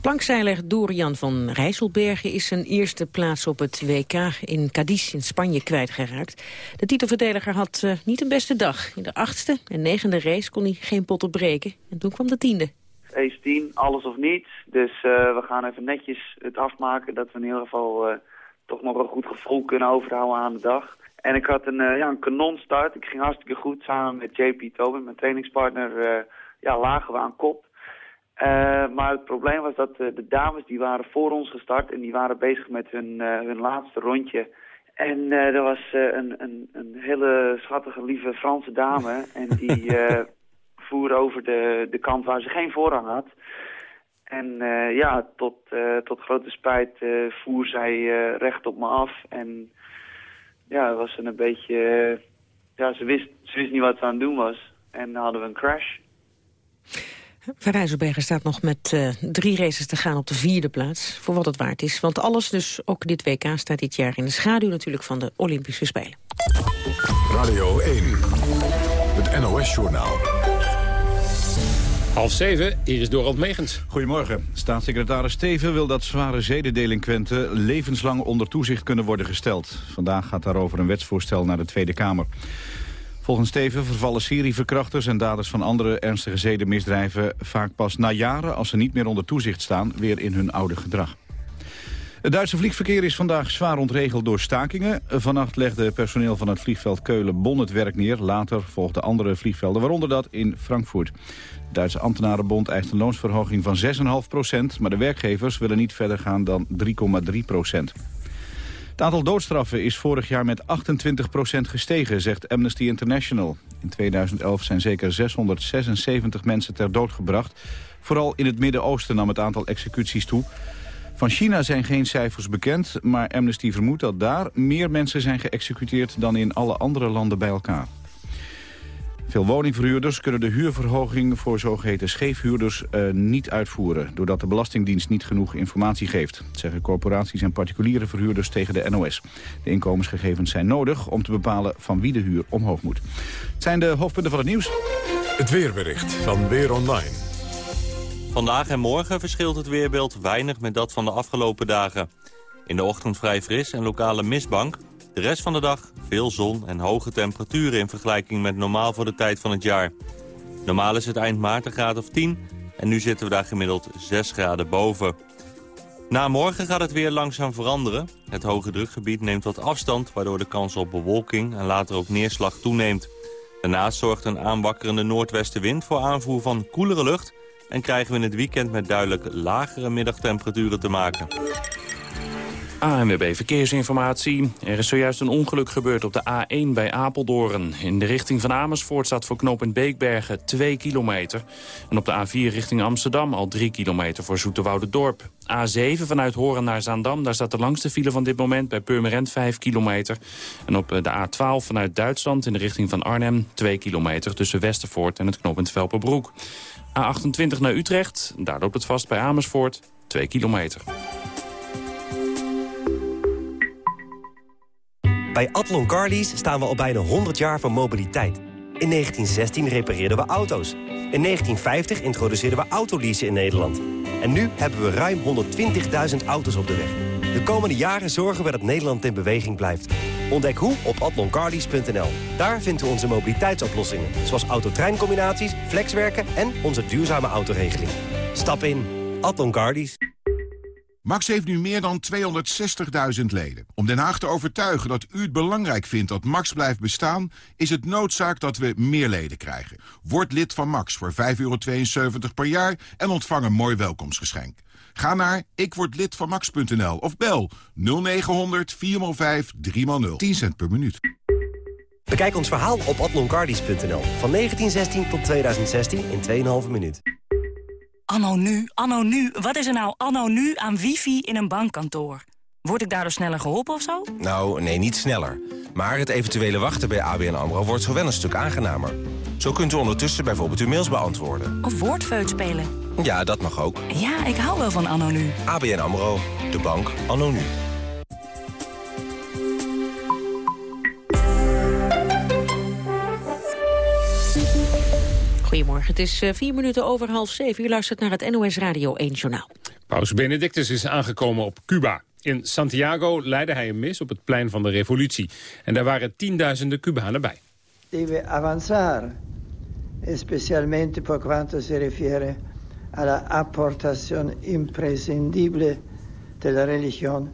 Plankzeiler Dorian van Rijsselbergen is zijn eerste plaats op het WK in Cadiz in Spanje kwijtgeraakt. De titelverdediger had niet een beste dag. In de achtste en negende race kon hij geen potten breken. En toen kwam de tiende. Ace 10, alles of niets. Dus uh, we gaan even netjes het afmaken dat we in ieder geval uh, toch nog een goed gevoel kunnen overhouden aan de dag. En ik had een, uh, ja, een kanonstart. Ik ging hartstikke goed samen met JP Tobin, mijn trainingspartner. ja, lagen we aan kop. maar het probleem was dat de dames die waren voor ons gestart en die waren bezig met hun, hun laatste rondje. En er was een, een, een hele schattige, lieve Franse dame. En die voer over de, de kant waar ze geen voorrang had. En ja, tot, tot grote spijt voer zij recht op me af. En ja, was een beetje... ja, ze wist, ze wist niet wat ze aan het doen was. En dan hadden we een crash. Van Rijsselbergen staat nog met uh, drie races te gaan op de vierde plaats. Voor wat het waard is. Want alles, dus ook dit WK, staat dit jaar in de schaduw natuurlijk van de Olympische Spelen. Radio 1, het NOS-journaal. Half zeven, hier is Dorald Megens. Goedemorgen. Staatssecretaris Steven wil dat zware zedendelinquenten levenslang onder toezicht kunnen worden gesteld. Vandaag gaat daarover een wetsvoorstel naar de Tweede Kamer. Volgens Steven vervallen Syrië-verkrachters en daders van andere ernstige zedenmisdrijven vaak pas na jaren, als ze niet meer onder toezicht staan, weer in hun oude gedrag. Het Duitse vliegverkeer is vandaag zwaar ontregeld door stakingen. Vannacht legde personeel van het vliegveld Keulen-Bonn het werk neer. Later volgden andere vliegvelden, waaronder dat in Frankfurt. Duitse ambtenarenbond eist een loonsverhoging van 6,5 procent... maar de werkgevers willen niet verder gaan dan 3,3 procent. Het aantal doodstraffen is vorig jaar met 28% gestegen, zegt Amnesty International. In 2011 zijn zeker 676 mensen ter dood gebracht. Vooral in het Midden-Oosten nam het aantal executies toe. Van China zijn geen cijfers bekend, maar Amnesty vermoedt dat daar meer mensen zijn geëxecuteerd dan in alle andere landen bij elkaar. Veel woningverhuurders kunnen de huurverhoging voor zogeheten scheefhuurders uh, niet uitvoeren... doordat de Belastingdienst niet genoeg informatie geeft. Dat zeggen corporaties en particuliere verhuurders tegen de NOS. De inkomensgegevens zijn nodig om te bepalen van wie de huur omhoog moet. Het zijn de hoofdpunten van het nieuws. Het weerbericht van Weer Online. Vandaag en morgen verschilt het weerbeeld weinig met dat van de afgelopen dagen. In de ochtend vrij fris en lokale mistbank. De rest van de dag veel zon en hoge temperaturen in vergelijking met normaal voor de tijd van het jaar. Normaal is het eind maart een graad of 10 en nu zitten we daar gemiddeld 6 graden boven. Na morgen gaat het weer langzaam veranderen. Het hoge drukgebied neemt wat afstand, waardoor de kans op bewolking en later ook neerslag toeneemt. Daarnaast zorgt een aanwakkerende noordwestenwind voor aanvoer van koelere lucht... en krijgen we in het weekend met duidelijk lagere middagtemperaturen te maken. ANWB Verkeersinformatie. Er is zojuist een ongeluk gebeurd op de A1 bij Apeldoorn. In de richting van Amersfoort staat voor knooppunt Beekbergen 2 kilometer. En op de A4 richting Amsterdam al 3 kilometer voor Dorp. A7 vanuit Horen naar Zaandam, daar staat de langste file van dit moment... bij Purmerend 5 kilometer. En op de A12 vanuit Duitsland in de richting van Arnhem 2 kilometer... tussen Westervoort en het knooppunt Velperbroek. A28 naar Utrecht, daar loopt het vast bij Amersfoort 2 kilometer. Bij Atlon Carlies staan we al bijna 100 jaar van mobiliteit. In 1916 repareerden we auto's. In 1950 introduceerden we autoleasen in Nederland. En nu hebben we ruim 120.000 auto's op de weg. De komende jaren zorgen we dat Nederland in beweging blijft. Ontdek hoe op atloncarlies.nl. Daar vinden we onze mobiliteitsoplossingen. Zoals autotreincombinaties, flexwerken en onze duurzame autoregeling. Stap in. Atlon Carlies. Max heeft nu meer dan 260.000 leden. Om Den Haag te overtuigen dat u het belangrijk vindt dat Max blijft bestaan... is het noodzaak dat we meer leden krijgen. Word lid van Max voor 5,72 per jaar en ontvang een mooi welkomstgeschenk. Ga naar ikwordlidvanmax.nl of bel 0900 405 3x0. 10 cent per minuut. Bekijk ons verhaal op atloncardies.nl. Van 1916 tot 2016 in 2,5 minuut. Anno nu, anno nu. Wat is er nou anno nu aan wifi in een bankkantoor? Word ik daardoor sneller geholpen of zo? Nou, nee, niet sneller. Maar het eventuele wachten bij ABN AMRO wordt zo wel een stuk aangenamer. Zo kunt u ondertussen bijvoorbeeld uw mails beantwoorden. Of woordfeut spelen. Ja, dat mag ook. Ja, ik hou wel van anno nu. ABN AMRO, de bank anno nu. Goedemorgen, het is uh, vier minuten over half zeven. U luistert naar het NOS Radio 1 Journaal. Paus Benedictus is aangekomen op Cuba. In Santiago leidde hij een mis op het plein van de revolutie. En daar waren tienduizenden Cubanen bij. Deve avanzare, especialmente por quanto si refiere alla apportazione imprescindibile della religione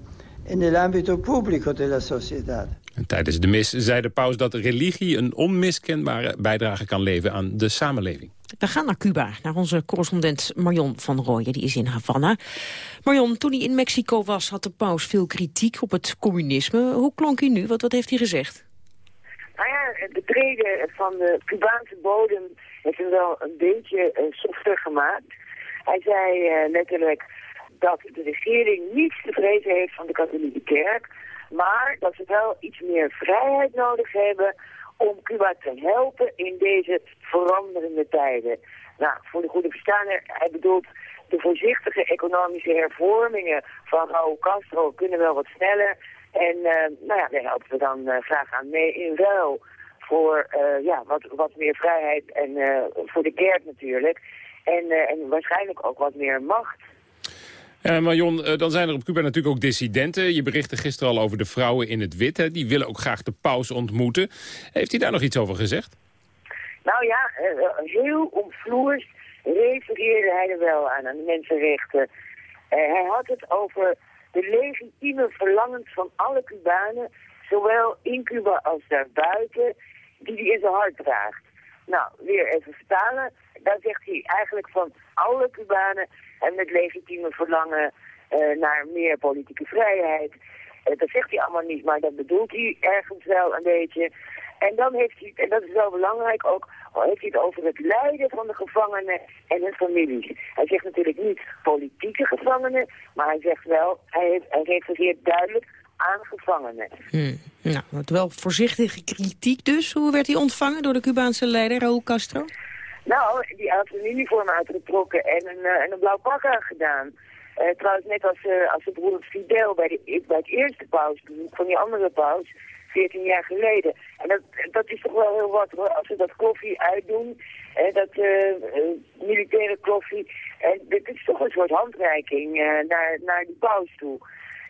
nell'ambito pubblico della società. En tijdens de mis zei de paus dat religie een onmiskenbare bijdrage kan leveren aan de samenleving. We gaan naar Cuba, naar onze correspondent Marion van Rooyen. Die is in Havana. Marion, toen hij in Mexico was, had de paus veel kritiek op het communisme. Hoe klonk hij nu? Wat, wat heeft hij gezegd? Nou ja, de treden van de Cubaanse bodem heeft hem wel een beetje uh, softer gemaakt. Hij zei uh, letterlijk dat de regering niets te vrezen heeft van de katholieke kerk, maar dat ze wel iets meer vrijheid nodig hebben om Cuba te helpen in deze veranderende tijden. Nou, voor de goede verstaaner, hij bedoelt de voorzichtige economische hervormingen van Raúl Castro kunnen wel wat sneller. En uh, nou ja, daar helpen we dan uh, graag aan mee in ruil voor uh, ja, wat, wat meer vrijheid en voor de kerk natuurlijk. En, en waarschijnlijk ook wat meer macht. Uh, Marion, uh, dan zijn er op Cuba natuurlijk ook dissidenten. Je berichtte gisteren al over de vrouwen in het wit. Die willen ook graag de paus ontmoeten. Heeft hij daar nog iets over gezegd? Nou ja, uh, heel omvloers refereerde hij er wel aan, aan de mensenrechten. hij had het over de legitieme verlangens van alle Cubanen, zowel in Cuba als daarbuiten, die hij in zijn hart draagt. Nou, weer even vertalen. Daar zegt hij eigenlijk van alle Cubanen en met legitieme verlangen uh, naar meer politieke vrijheid. Uh, dat zegt hij allemaal niet, maar dat bedoelt hij ergens wel een beetje. En dan heeft hij, en dat is wel belangrijk ook, heeft hij het over het lijden van de gevangenen en hun families. Hij zegt natuurlijk niet politieke gevangenen, maar hij zegt wel, hij, heeft, hij refereert duidelijk aan gevangenen. Hmm. Nou, wel voorzichtige kritiek dus. Hoe werd hij ontvangen door de Cubaanse leider Raúl Castro? Nou, die had een uniform uitgetrokken en een, uh, en een blauw pak aangedaan. Uh, trouwens, net als, uh, als de broer Fidel bij, de, bij het eerste pausbezoek van die andere paus, 14 jaar geleden. En dat, dat is toch wel heel wat als ze dat koffie uitdoen, en dat militaire koffie. En dit is toch een soort handreiking naar, naar die paus toe.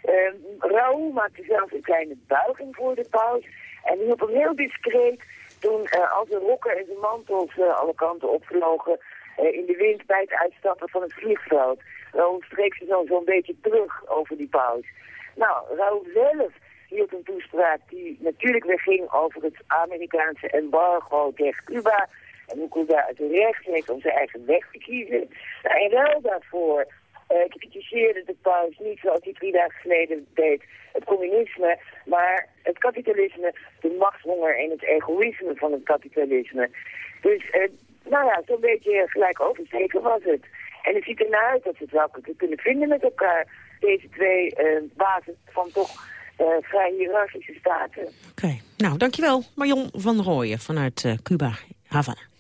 Uh, Raoul maakte zelf een kleine buiging voor de paus. En die op een heel discreet toen uh, als de rokken en de mantels uh, alle kanten opvlogen uh, in de wind bij het uitstappen van het vliegveld. Raoul streek ze zo zo'n beetje terug over die paus. Nou, Raoul zelf hield een toespraak die natuurlijk weer ging over het Amerikaanse embargo tegen Cuba. En hoe Cuba het recht heeft om zijn eigen weg te kiezen. Nou, en wel daarvoor uh, kritiseerde de paus niet zoals hij drie dagen geleden deed het communisme, maar het kapitalisme, de machtshonger en het egoïsme van het kapitalisme. Dus, uh, nou ja, zo'n beetje gelijk oversteken was het. En het ziet ernaar uit dat ze het wel kunnen vinden met elkaar, deze twee uh, van toch vrij hiërarchische staten. Oké, nou dankjewel Marion van Rooyen vanuit Cuba, Havana.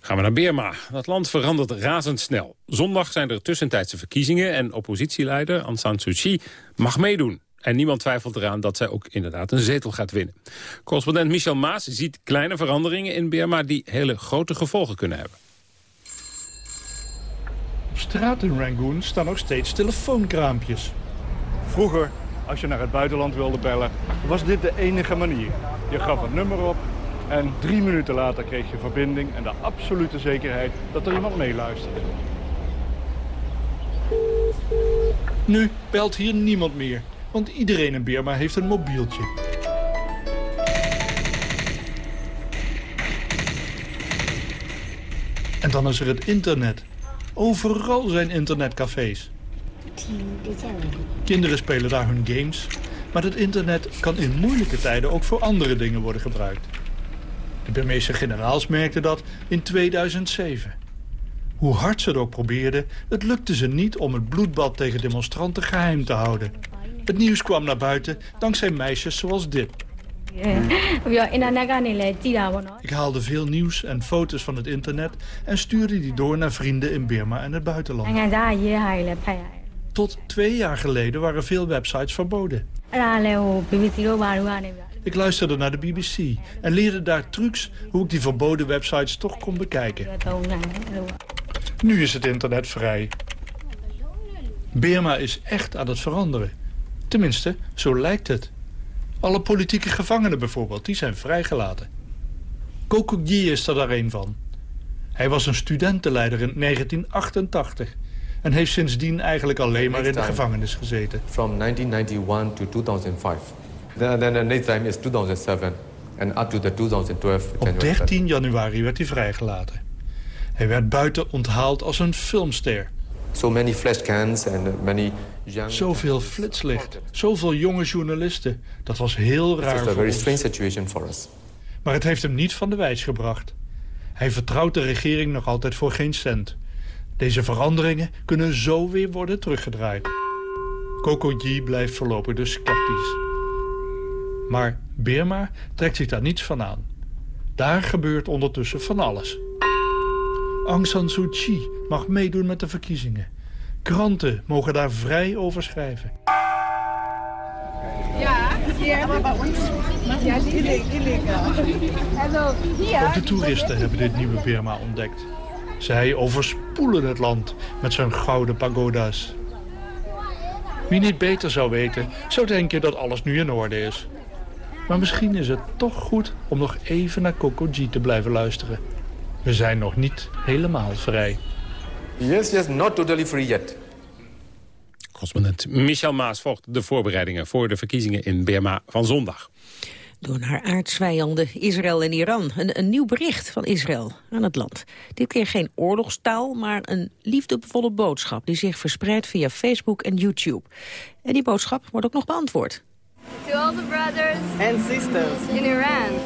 Gaan we naar Birma. Dat land verandert razendsnel. Zondag zijn er tussentijdse verkiezingen... en oppositieleider Aung San Suu Kyi mag meedoen. En niemand twijfelt eraan dat zij ook inderdaad een zetel gaat winnen. Correspondent Michel Maas ziet kleine veranderingen in Birma... die hele grote gevolgen kunnen hebben. Op straat in Rangoon staan nog steeds telefoonkraampjes. Vroeger, als je naar het buitenland wilde bellen, was dit de enige manier. Je gaf het nummer op en drie minuten later kreeg je verbinding en de absolute zekerheid dat er iemand meeluisterde. Nu belt hier niemand meer, want iedereen in Birma heeft een mobieltje. En dan is er het internet. Overal zijn internetcafés. Kinderen spelen daar hun games. Maar het internet kan in moeilijke tijden ook voor andere dingen worden gebruikt. De Burmeese generaals merkten dat in 2007. Hoe hard ze het ook probeerden, het lukte ze niet om het bloedbad tegen demonstranten geheim te houden. Het nieuws kwam naar buiten dankzij meisjes zoals dit. Ik haalde veel nieuws en foto's van het internet en stuurde die door naar vrienden in Burma en het buitenland. Tot twee jaar geleden waren veel websites verboden. Ik luisterde naar de BBC en leerde daar trucs hoe ik die verboden websites toch kon bekijken. Nu is het internet vrij. Burma is echt aan het veranderen. Tenminste, zo lijkt het. Alle politieke gevangenen bijvoorbeeld, die zijn vrijgelaten. Kokugyi is er daar een van. Hij was een studentenleider in 1988 en heeft sindsdien eigenlijk alleen maar in de gevangenis gezeten. From 1991 to 2005. Then the next time is 2007 and up to the 2012. Op 13 januari werd hij vrijgelaten. Hij werd buiten onthaald als een filmster. So many flash cans and many young... Zoveel flitslicht, zoveel jonge journalisten. Dat was heel raar voor very strange situation for us. Maar het heeft hem niet van de wijs gebracht. Hij vertrouwt de regering nog altijd voor geen cent. Deze veranderingen kunnen zo weer worden teruggedraaid. Coco G blijft voorlopig dus sceptisch. Maar Birma trekt zich daar niets van aan. Daar gebeurt ondertussen van alles. Aung San Suu Kyi mag meedoen met de verkiezingen. Kranten mogen daar vrij over schrijven. Ja, ja, illegaal. Hallo, Ook de toeristen hebben dit nieuwe Birma ontdekt. Zij overspoelen het land met zijn gouden pagoda's. Wie niet beter zou weten, zou denken dat alles nu in orde is. Maar misschien is het toch goed om nog even naar Coco G te blijven luisteren. We zijn nog niet helemaal vrij. Yes, yes, not totally free yet. Correspondent Michel Maas volgt de voorbereidingen voor de verkiezingen in Burma van zondag. Door naar aardsvijanden Israël en Iran. Een, een nieuw bericht van Israël aan het land. Dit keer geen oorlogstaal, maar een liefdevolle boodschap... die zich verspreidt via Facebook en YouTube. En die boodschap wordt ook nog beantwoord. To all the brothers and sisters in Iran,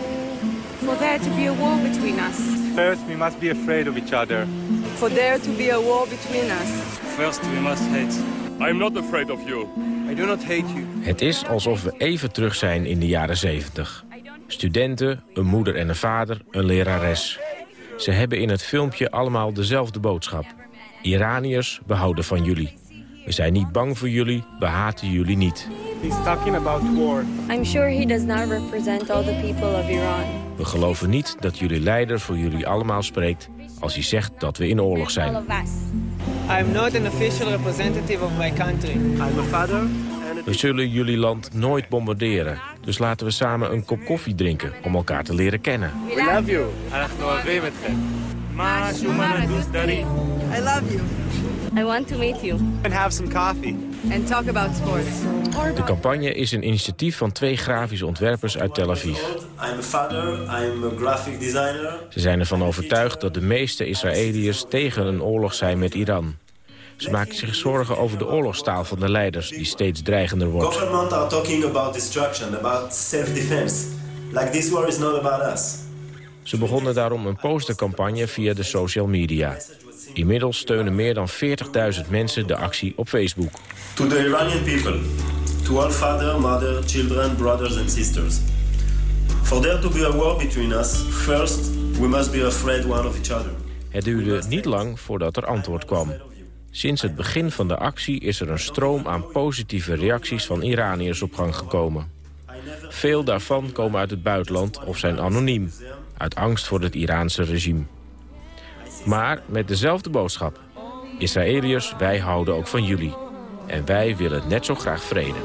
for there to be a war between us. First, we must be afraid of each other. For there to be a war between us. First, we must hate. I am not afraid of you. I do not hate you. Het is alsof we even terug zijn in de jaren 70. Studenten, een moeder en een vader, een lerares. Ze hebben in het filmpje allemaal dezelfde boodschap. Iraniërs, we houden van jullie. We zijn niet bang voor jullie, we haten jullie niet. I'm sure he does not represent all the people of Iran. We geloven niet dat jullie leider voor jullie allemaal spreekt als hij zegt dat we in oorlog zijn. I'm not an official representative of my country. We zullen jullie land nooit bombarderen. Dus laten we samen een kop koffie drinken om elkaar te leren kennen. We love you. I love you. I want to meet you. And have some coffee. And talk about sports. De campagne is een initiatief van twee grafische ontwerpers uit Tel Aviv. I'm a father, I'm a graphic designer. Ze zijn ervan overtuigd dat de meeste Israëliërs tegen een oorlog zijn met Iran. Ze maken zich zorgen over de oorlogstaal van de leiders die steeds dreigender wordt. Government are talking about destruction, about self-defense. Like this war is not about us. Ze begonnen daarom een postercampagne via de social media. Inmiddels steunen meer dan 40.000 mensen de actie op Facebook. To the Iranian people, to all father, mother, children, brothers and sisters. For there to be a war between us, first we must be afraid one of each other. Het duurde niet lang voordat er antwoord kwam. Sinds het begin van de actie is er een stroom aan positieve reacties van Iraniërs op gang gekomen. Veel daarvan komen uit het buitenland of zijn anoniem, uit angst voor het Iraanse regime. Maar met dezelfde boodschap. Israëliërs, wij houden ook van jullie. En wij willen net zo graag vrede.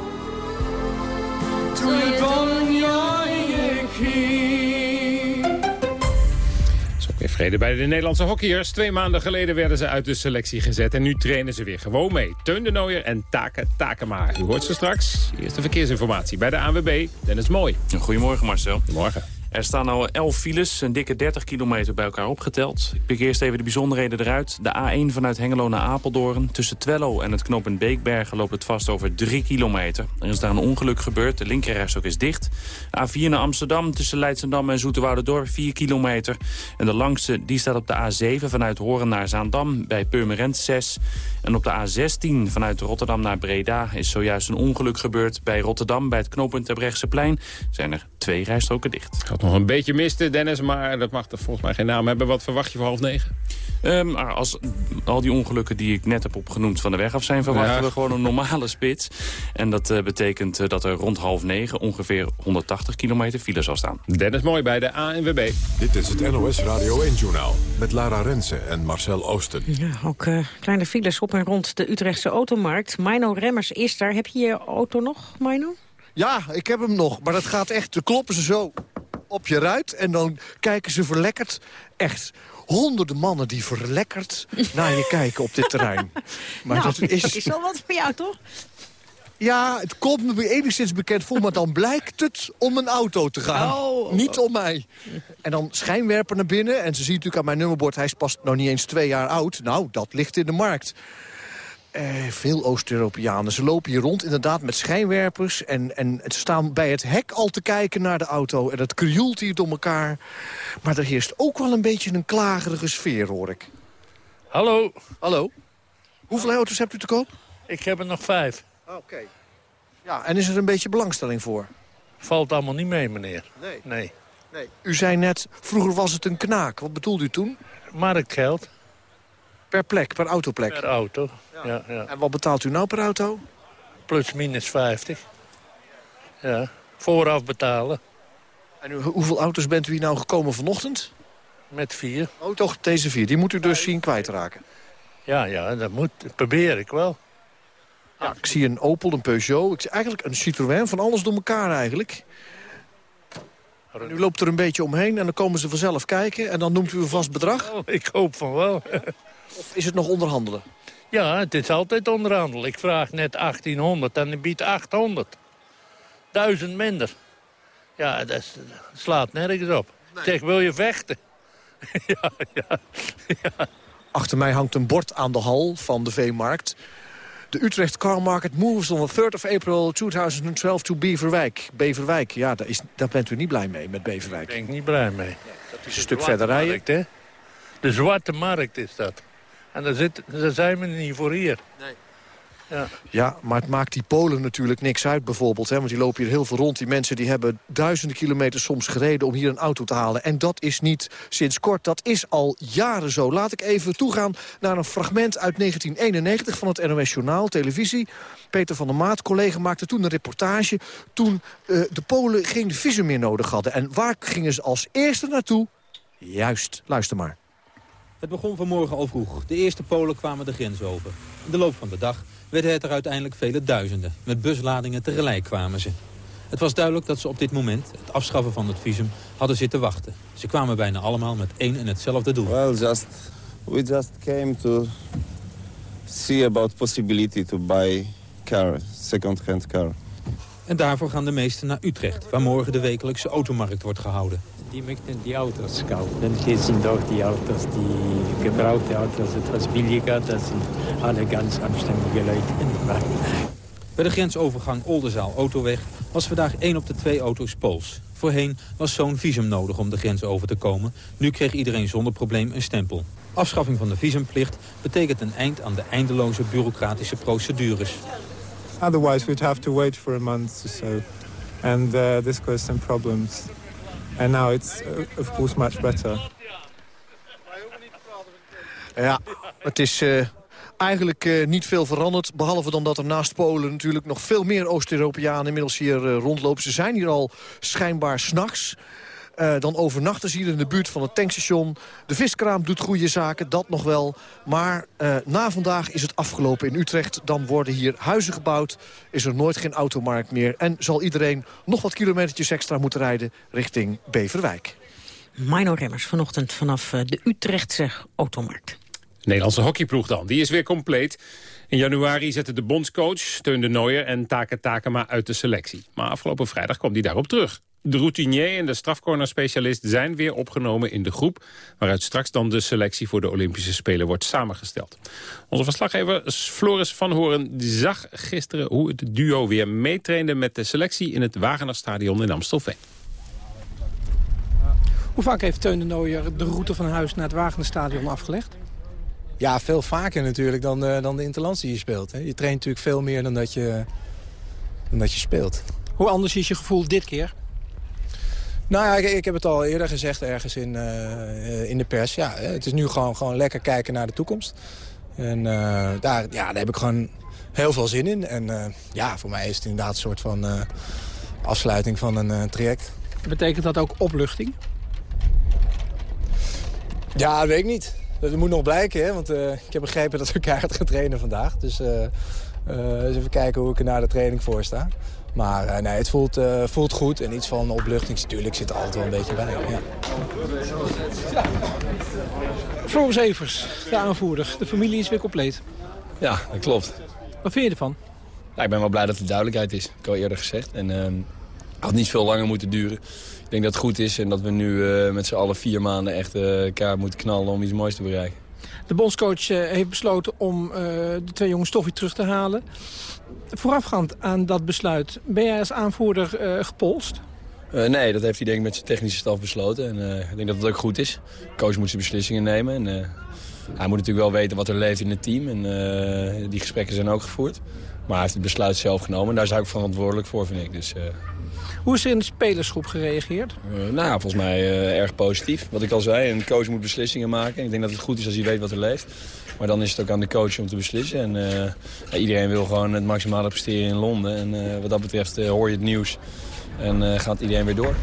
Weer vrede bij de Nederlandse hockeyers. Twee maanden geleden werden ze uit de selectie gezet. En nu trainen ze weer gewoon mee. Teun de Nooier en Take Takema. U hoort ze straks. Eerste verkeersinformatie bij de ANWB. Dennis Mooi. Goedemorgen Marcel. Morgen. Er staan al 11 files, een dikke 30 kilometer bij elkaar opgeteld. Ik pik eerst even de bijzonderheden eruit. De A1 vanuit Hengelo naar Apeldoorn. Tussen Twello en het knooppunt Beekbergen loopt het vast over 3 kilometer. Er is daar een ongeluk gebeurd, de linkerreis ook is dicht. A4 naar Amsterdam tussen Leidsendam en Zoeterwouderdorp 4 kilometer. En de langste die staat op de A7 vanuit Horen naar Zaandam bij Purmerend 6. En op de A16 vanuit Rotterdam naar Breda is zojuist een ongeluk gebeurd. Bij Rotterdam bij het knooppunt Terbrechtseplein zijn er twee rijstroken dicht. Nog een beetje misten, Dennis, maar dat mag er volgens mij geen naam hebben. Wat verwacht je voor half negen? Ehm, maar als al die ongelukken die ik net heb opgenoemd van de weg af zijn... verwachten Ja. we gewoon een normale spits. En dat eh, betekent eh, dat er rond half negen ongeveer 180 kilometer file zal staan. Dennis Mooi bij de ANWB. Dit is het NOS Radio 1-journaal met Lara Rensen en Marcel Oosten. Ja, ook eh, kleine files op en rond de Utrechtse automarkt. Mino Remmers is daar. Heb je je auto nog, Mino? Ja, ik heb hem nog. Maar dat gaat echt, dan kloppen ze zo op je ruit... en dan kijken ze verlekkerd. Echt, honderden mannen die verlekkerd naar je kijken op dit terrein. Maar nou, dat is... dat is wel wat voor jou, toch? Ja, het komt me enigszins bekend voor, maar dan blijkt het om een auto te gaan. Oh. Niet om mij. En dan schijnwerper naar binnen. En ze zien natuurlijk aan mijn nummerbord, hij is pas nog niet eens twee jaar oud. Nou, dat ligt in de markt. Eh, veel Oost-Europeanen. Ze lopen hier rond inderdaad met schijnwerpers. En, en ze staan bij het hek al te kijken naar de auto. En dat krioelt hier door elkaar. Maar er heerst ook wel een beetje een klagerige sfeer, hoor ik. Hallo. Hallo. Hoeveel auto's hebt u te koop? Ik heb er nog vijf. Oké. Ja, en is er een beetje belangstelling voor? Valt allemaal niet mee, meneer. Nee. Nee. nee. U zei net, vroeger was het een knaak. Wat bedoelde u toen? Marktgeld. Per plek, per autoplek? Per auto, ja. ja, En wat betaalt u nou per auto? Plus minus 50. Ja, vooraf betalen. En u, hoeveel auto's bent u hier nou gekomen vanochtend? Met vier. Oh, toch deze vier. Die moet u dus zien kwijtraken. Ja, ja, dat moet. Probeer ik wel. Ja, ik zie een Opel, een Peugeot. Ik zie eigenlijk een Citroën, van alles door elkaar eigenlijk. En u loopt er een beetje omheen en dan komen ze vanzelf kijken... en dan noemt u een vast bedrag? Oh, ik hoop van wel. of is het nog onderhandelen? Ja, het is altijd onderhandelen. Ik vraag net 1800 en ik bied 800. Duizend minder. Ja, dat slaat nergens op. Nee. Zeg, wil je vechten? ja, ja, ja. Achter mij hangt een bord aan de hal van de veemarkt. De Utrecht Car Market moves on the 3rd of April 2012 to Beverwijk. Beverwijk, ja, daar, is, daar bent u niet blij mee met Beverwijk. Daar ben ik niet blij mee. Dat is een stuk verder rijden. Markt, hè? De zwarte markt is dat. En daar, zit, daar zijn we niet voor hier. Nee. Ja. ja, maar het maakt die Polen natuurlijk niks uit bijvoorbeeld. Hè? Want die lopen hier heel veel rond. Die mensen die hebben duizenden kilometers soms gereden om hier een auto te halen. En dat is niet sinds kort, dat is al jaren zo. Laat ik even toegaan naar een fragment uit 1991 van het NOS Journaal, televisie. Peter van der Maat, collega, maakte toen een reportage... toen uh, de Polen geen visum meer nodig hadden. En waar gingen ze als eerste naartoe? Juist, luister maar. Het begon vanmorgen al vroeg. De eerste Polen kwamen de grens over. In de loop van de dag werden het er uiteindelijk vele duizenden. Met busladingen tegelijk kwamen ze. Het was duidelijk dat ze op dit moment, het afschaffen van het visum, hadden zitten wachten. Ze kwamen bijna allemaal met één en hetzelfde doel. Well, just, we just came to see about possibility to buy car, second-hand car. En daarvoor gaan de meesten naar Utrecht, waar morgen de wekelijkse automarkt wordt gehouden. Die möchten die Autos kaufen. Hier sind auch die Autos, die gebrauchte Autos etwas billiger. Das sind alle ganz anständige Leute. Bij de grensovergang Oldenzaal-Autoweg was vandaag één op de twee auto's Pools. Voorheen was zo'n visum nodig om de grens over te komen. Nu kreeg iedereen zonder probleem een stempel. Afschaffing van de visumplicht betekent een eind aan de eindeloze bureaucratische procedures. Otherwise we'd have to wait for a month or so. And uh, this caused some problems. And now it's uh, of course much better. Ja, het is uh, eigenlijk uh, niet veel veranderd. Behalve dan dat er naast Polen natuurlijk nog veel meer Oost-Europeanen inmiddels hier uh, rondlopen. Ze zijn hier al schijnbaar s'nachts. Uh, dan overnachten ze hier in de buurt van het tankstation. De viskraam doet goede zaken, dat nog wel. Maar uh, na vandaag is het afgelopen in Utrecht. Dan worden hier huizen gebouwd. Is er nooit geen automarkt meer. En zal iedereen nog wat kilometertjes extra moeten rijden richting Beverwijk. Mino Remmers vanochtend vanaf uh, de Utrechtse automarkt. Nederlandse hockeyploeg dan, die is weer compleet. In januari zetten de bondscoach Steun de Nooier en Take Takema uit de selectie. Maar afgelopen vrijdag kwam die daarop terug. De routinier en de strafcornerspecialist zijn weer opgenomen in de groep... waaruit straks dan de selectie voor de Olympische Spelen wordt samengesteld. Onze verslaggever Floris van Horen zag gisteren hoe het duo weer meetrainde... met de selectie in het Wagenerstadion in Amstelveen. Hoe vaak heeft Teun de Nooier de route van huis naar het Wagenerstadion afgelegd? Ja, veel vaker natuurlijk dan de, dan de interlands die je speelt. Hè. Je traint natuurlijk veel meer dan dat je, dan dat je speelt. Hoe anders is je gevoel dit keer? Nou ja, ik, ik, heb het al eerder gezegd ergens in, uh, in de pers. Ja, het is nu gewoon, gewoon lekker kijken naar de toekomst. En uh, daar, ja, daar heb ik gewoon heel veel zin in. En uh, ja, voor mij is het inderdaad een soort van afsluiting van een traject. Betekent dat ook opluchting? Ja, dat weet ik niet. Dat moet nog blijken, hè? want ik heb begrepen dat we keihard gaan trainen vandaag. Dus eens even kijken hoe ik er na de training voor sta. Maar uh, nee, het voelt, uh, voelt goed en iets van opluchting natuurlijk zit er altijd wel een beetje bij. Ja. Floris Evers, de aanvoerder. De familie is weer compleet. Ja, dat klopt. Wat vind je ervan? Ja, ik ben wel blij dat er duidelijkheid is. Ik heb al eerder gezegd. En uh, had niet veel langer moeten duren. Ik denk dat het goed is en dat we nu uh, met z'n allen vier maanden echt uh, elkaar moeten knallen om iets moois te bereiken. De bondscoach heeft besloten om de twee jongens toch weer terug te halen. Voorafgaand aan dat besluit, ben jij als aanvoerder gepolst? Uh, nee, dat heeft hij denk ik met zijn technische staf besloten. En uh, ik denk dat het ook goed is. De coach moet zijn beslissingen nemen. En, uh, hij moet natuurlijk wel weten wat er leeft in het team. En die gesprekken zijn ook gevoerd. Maar hij heeft het besluit zelf genomen. En daar is hij ook verantwoordelijk voor, vind ik. Dus, Hoe is er in de spelersgroep gereageerd? nou, volgens mij erg positief. Wat ik al zei, een coach moet beslissingen maken. Ik denk dat het goed is als hij weet wat er leeft. Maar dan is het ook aan de coach om te beslissen. En iedereen wil gewoon het maximale presteren in Londen. En wat dat betreft hoor je het nieuws. En uh, gaat iedereen weer door.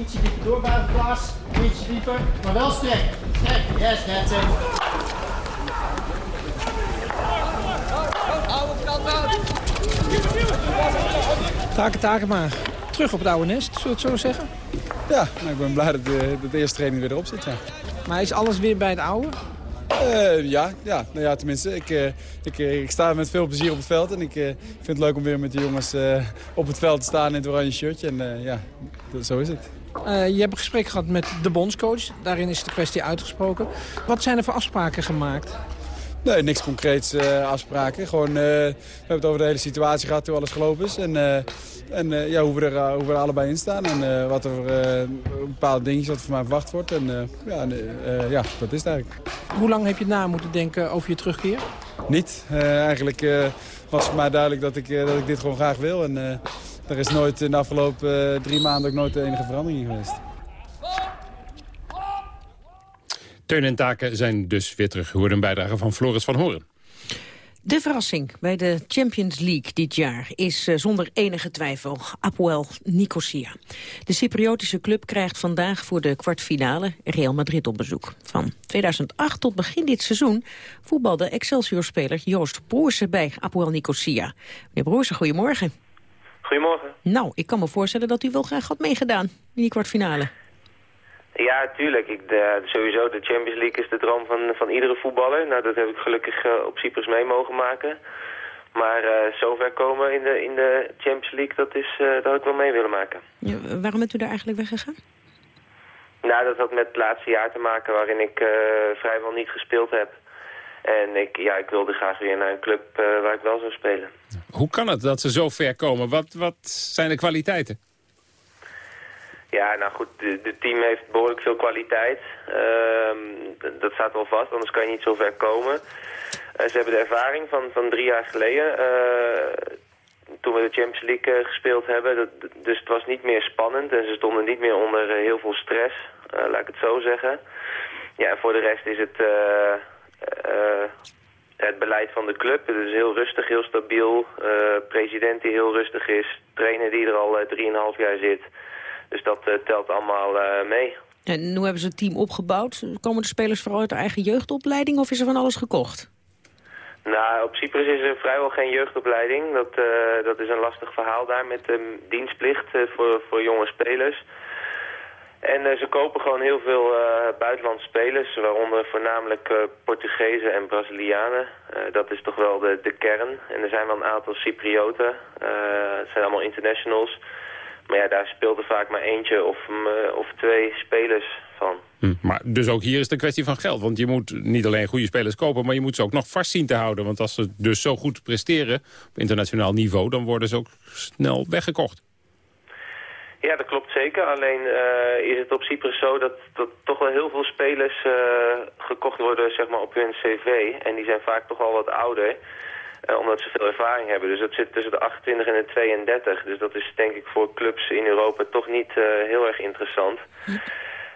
Ietsje dieper door bij de klas. Ietsje dieper, maar wel strek. Strek, yes, that's it. Taken, taken maar. Terug op het oude nest, zullen we het zo zeggen? Ja, nou, ik ben blij dat de, dat de eerste training weer erop zit. Ja. Maar is alles weer bij het oude? Uh, ja, ja, nou ja, tenminste. Ik, uh, ik, uh, ik sta met veel plezier op het veld. En ik vind het leuk om weer met de jongens op het veld te staan in het oranje shirtje. En ja, zo is het. je hebt een gesprek gehad met de bondscoach. Daarin is de kwestie uitgesproken. Wat zijn er voor afspraken gemaakt? Nee, niks concreets afspraken. Gewoon, we hebben het over de hele situatie gehad, hoe alles gelopen is. En, en ja, hoe, we er, hoe we er allebei in staan. En wat er bepaalde dingetjes wat van mij verwacht wordt. En ja, ja, dat is het eigenlijk. Hoe lang heb je na moeten denken over je terugkeer? Niet. Eigenlijk was voor mij duidelijk dat ik, dat ik dit gewoon graag wil. En er is nooit in de afgelopen drie maanden ook nooit de enige verandering in geweest. Teun en taken zijn dus weer terug. Hoorde een bijdrage van Floris van Horen. De verrassing bij de Champions League dit jaar is uh, zonder enige twijfel Apoel Nicosia. De Cypriotische club krijgt vandaag voor de kwartfinale Real Madrid op bezoek. Van 2008 tot begin dit seizoen voetbalde Excelsior-speler Joost Broersen bij Apoel Nicosia. Meneer Broersen, goedemorgen. Goedemorgen. Nou, ik kan me voorstellen dat u wel graag had meegedaan in die kwartfinale. Ja, tuurlijk. Ik, de, sowieso, de Champions League is de droom van, van iedere voetballer. Nou, dat heb ik gelukkig uh, op Cyprus mee mogen maken. Maar uh, zover komen in de, in de Champions League, dat, is, uh, dat had ik wel mee willen maken. Ja, waarom bent u daar eigenlijk weggegaan? Nou, dat had met het laatste jaar te maken waarin ik vrijwel niet gespeeld heb. En ik, ja, ik wilde graag weer naar een club waar ik wel zou spelen. Hoe kan het dat ze zo ver komen? Wat, wat zijn de kwaliteiten? Ja, nou goed, de team heeft behoorlijk veel kwaliteit. Uh, dat staat wel vast, anders kan je niet zo ver komen. Uh, ze hebben de ervaring van, van drie jaar geleden, uh, toen we de Champions League eh, gespeeld hebben. Dat, dus het was niet meer spannend en ze stonden niet meer onder heel veel stress, laat ik het zo zeggen. Ja, en voor de rest is het het beleid van de club. Het is heel rustig, heel stabiel. president die heel rustig is. Trainer die er al 3,5 jaar zit. Dus dat uh, telt allemaal uh, mee. En hoe hebben ze het team opgebouwd? Komen de spelers vooral uit de eigen jeugdopleiding of is er van alles gekocht? Nou, op Cyprus is er vrijwel geen jeugdopleiding. Dat, uh, dat is een lastig verhaal daar met de dienstplicht voor, voor jonge spelers. En ze kopen gewoon heel veel buitenlandse spelers, waaronder voornamelijk Portugezen en Brazilianen. dat is toch wel de, de kern. En er zijn wel een aantal Cyprioten. het zijn allemaal internationals. Maar ja, daar speelt er vaak maar eentje of, of twee spelers van. Hm, maar dus ook hier is het een kwestie van geld. Want je moet niet alleen goede spelers kopen, maar je moet ze ook nog vast zien te houden. Want als ze dus zo goed presteren op internationaal niveau, dan worden ze ook snel weggekocht. Ja, dat klopt zeker. Alleen uh, is het op Cyprus zo dat, dat toch wel heel veel spelers uh, gekocht worden zeg maar, op hun cv. En die zijn vaak toch al wat ouder. Uh, omdat ze veel ervaring hebben. Dus dat zit tussen de 28 en de 32. Dus dat is denk ik voor clubs in Europa toch niet uh, heel erg interessant.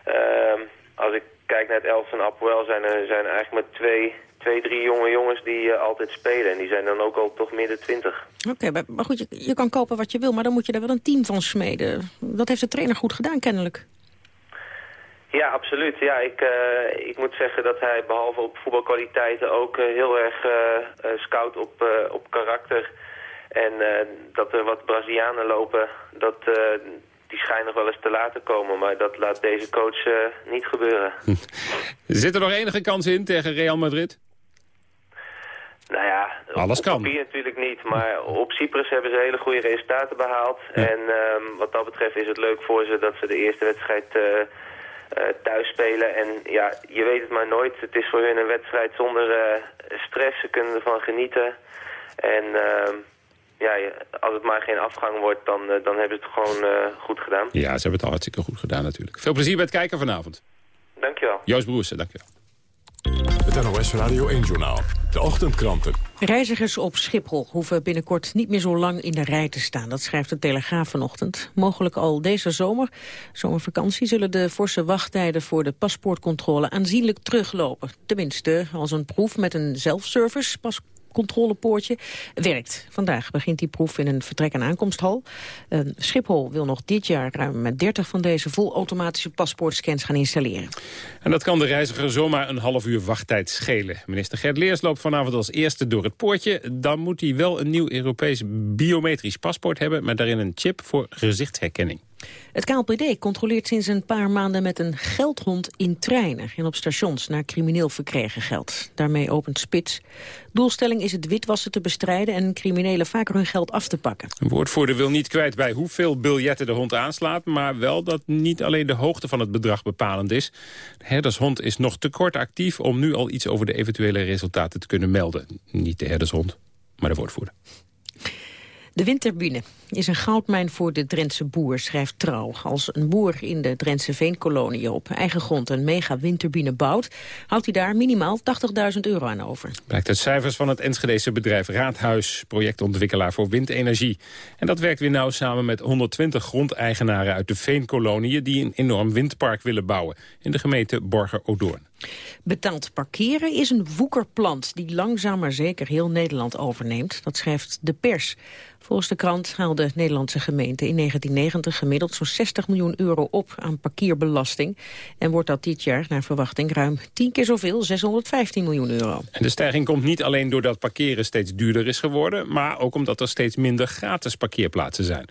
Uh, als ik kijk naar het elf van Apoel zijn er zijn eigenlijk maar twee, twee drie jonge jongens die uh, altijd spelen. En die zijn dan ook al toch midden 20. Oké, maar goed, je, je kan kopen wat je wil, maar dan moet je er wel een team van smeden. Dat heeft de trainer goed gedaan kennelijk. Ja, absoluut. Ja, ik, uh, ik moet zeggen dat hij behalve op voetbalkwaliteiten ook uh, heel erg uh, scout op, op karakter. En dat er wat Brazilianen lopen, dat, die schijnen nog wel eens te laten komen. Maar dat laat deze coach niet gebeuren. Zit er nog enige kans in tegen Real Madrid? Nou ja, Alles op, kan. papier natuurlijk niet, maar op Cyprus hebben ze hele goede resultaten behaald. En ehm, wat dat betreft is het leuk voor ze dat ze de eerste wedstrijd eh, eh, thuis spelen. En ja, je weet het maar nooit. Het is voor hun een wedstrijd zonder eh, stress. Ze kunnen ervan genieten. En ehm, ja, als het maar geen afgang wordt, dan, eh, dan hebben ze het gewoon eh, goed gedaan. Ja, ze hebben het al hartstikke goed gedaan natuurlijk. Veel plezier bij het kijken vanavond. Dankjewel. Joost Broersen, dankjewel. Het NOS Radio 1-journaal. De ochtendkranten. Reizigers op Schiphol hoeven binnenkort niet meer zo lang in de rij te staan. Dat schrijft de Telegraaf vanochtend. Mogelijk al deze zomer, zomervakantie, zullen de forse wachttijden voor de paspoortcontrole aanzienlijk teruglopen. Tenminste, als een proef met een zelfservice pascontrolepoortje werkt. Vandaag begint die proef in een vertrek- en aankomsthal. Eh, Schiphol wil nog dit jaar ruim met 30 van deze volautomatische paspoortscans gaan installeren. En dat kan de reiziger zomaar een half uur wachttijd schelen. Minister Gert Leers loopt vanavond als eerste door het poortje. Dan moet hij wel een nieuw Europees biometrisch paspoort hebben... met daarin een chip voor gezichtsherkenning. Het KLPD controleert sinds een paar maanden met een geldhond in treinen en op stations naar crimineel verkregen geld. Daarmee opent Spits. Doelstelling is het witwassen te bestrijden en criminelen vaker hun geld af te pakken. Een woordvoerder wil niet kwijt bij hoeveel biljetten de hond aanslaat... maar wel dat niet alleen de hoogte van het bedrag bepalend is. De herdershond is nog te kort actief om nu al iets over de eventuele resultaten te kunnen melden. Niet de herdershond, maar de woordvoerder. De windturbine is een goudmijn voor de Drentse boer, schrijft Trouw. Als een boer in de Drentse veenkolonie op eigen grond een mega windturbine bouwt... houdt hij daar minimaal 80.000 euro aan over. Blijkt uit cijfers van het Enschedese bedrijf Raadhuis, projectontwikkelaar voor windenergie. En dat werkt weer nauw samen met 120 grondeigenaren uit de veenkoloniën... die een enorm windpark willen bouwen in de gemeente Borger-Odoorn. Betaald parkeren is een woekerplant die langzaam maar zeker heel Nederland overneemt. Dat schrijft de pers. Volgens de krant haalde Nederlandse gemeenten in 1990 gemiddeld zo'n 60 miljoen euro op aan parkeerbelasting. En wordt dat dit jaar naar verwachting ruim 10 keer zoveel, 615 miljoen euro. En de stijging komt niet alleen doordat parkeren steeds duurder is geworden... maar ook omdat er steeds minder gratis parkeerplaatsen zijn.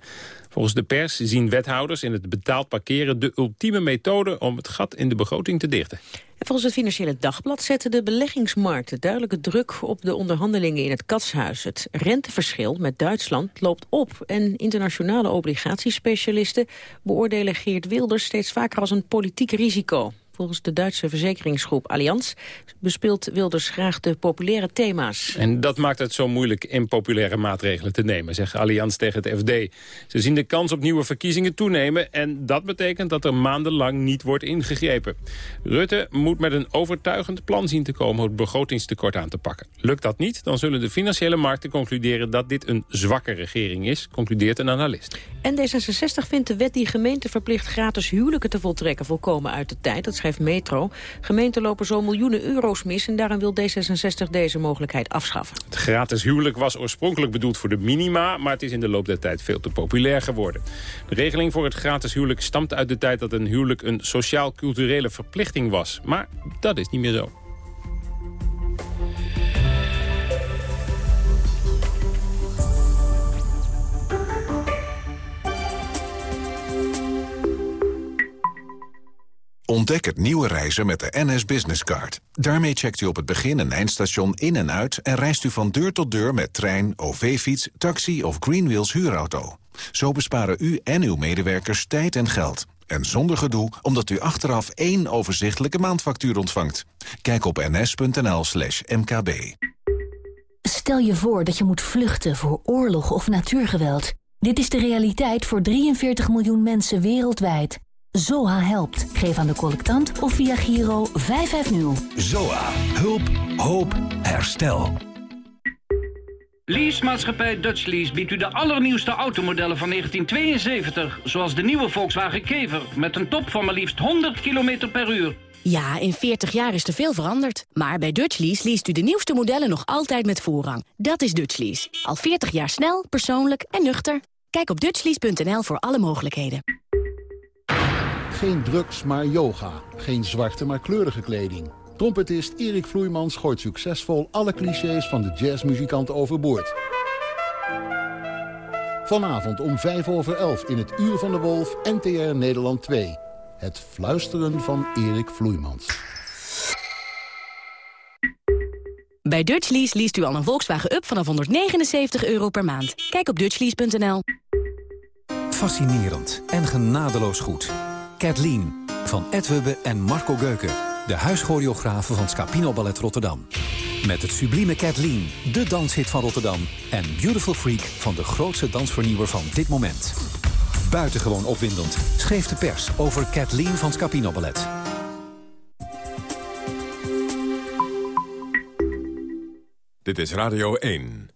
Volgens de pers zien wethouders in het betaald parkeren de ultieme methode... om het gat in de begroting te dichten. En volgens het Financiële Dagblad zetten de beleggingsmarkten duidelijke druk op de onderhandelingen in het katshuis. Het renteverschil met Duitsland loopt op en internationale obligatiespecialisten beoordelen Geert Wilders steeds vaker als een politiek risico. Volgens de Duitse verzekeringsgroep Allianz bespeelt Wilders graag de populaire thema's. En dat maakt het zo moeilijk impopulaire maatregelen te nemen, zegt Allianz tegen het FD. Ze zien de kans op nieuwe verkiezingen toenemen en dat betekent dat er maandenlang niet wordt ingegrepen. Rutte moet met een overtuigend plan zien te komen om het begrotingstekort aan te pakken. Lukt dat niet, dan zullen de financiële markten concluderen dat dit een zwakke regering is, concludeert een analist. En D66 vindt de wet die gemeenten verplicht gratis huwelijken te voltrekken volkomen uit de tijd. Dat schrijft Metro. Gemeenten lopen zo miljoenen euro's mis en daarom wil D66 deze mogelijkheid afschaffen. Het gratis huwelijk was oorspronkelijk bedoeld voor de minima... maar het is in de loop der tijd veel te populair geworden. De regeling voor het gratis huwelijk stamt uit de tijd... dat een huwelijk een sociaal-culturele verplichting was. Maar dat is niet meer zo. Ontdek het nieuwe reizen met de NS Business Card. Daarmee checkt u op het begin- en eindstation in en uit... en reist u van deur tot deur met trein, OV-fiets, taxi of Greenwheels huurauto. Zo besparen u en uw medewerkers tijd en geld. En zonder gedoe, omdat u achteraf één overzichtelijke maandfactuur ontvangt. Kijk op ns.nl slash mkb. Stel je voor dat je moet vluchten voor oorlog of natuurgeweld. Dit is de realiteit voor 43 miljoen mensen wereldwijd. ZOA helpt. Geef aan de collectant of via Giro 550. ZOA. Hulp, hoop, herstel. Leasemaatschappij Dutch Lease biedt u de allernieuwste automodellen van 1972... zoals de nieuwe Volkswagen Kever met een top van maar liefst 100 km per uur. Ja, in 40 jaar is er veel veranderd. Maar bij Dutch Lease leest u de nieuwste modellen nog altijd met voorrang. Dat is Dutch Lease. Al 40 jaar snel, persoonlijk en nuchter. Kijk op dutchlease.nl voor alle mogelijkheden. Geen drugs, maar yoga. Geen zwarte, maar kleurige kleding. Trompetist Erik Vloeimans gooit succesvol alle clichés van de jazzmuzikant overboord. Vanavond om 5 over 11 in het Uur van de Wolf, NTR Nederland 2. Het fluisteren van Erik Vloeimans. Bij Dutchlease leest u al een Volkswagen Up vanaf 179 euro per maand. Kijk op dutchlease.nl. Fascinerend en genadeloos goed. Kathleen van Ed Hubbe en Marco Geuken. De huischoreografen van Scapino Ballet Rotterdam. Met het sublieme Kathleen, de danshit van Rotterdam. En Beautiful Freak van de grootste dansvernieuwer van dit moment. Buitengewoon opwindend schreef de pers over Kathleen van Scapino Ballet. Dit is Radio 1.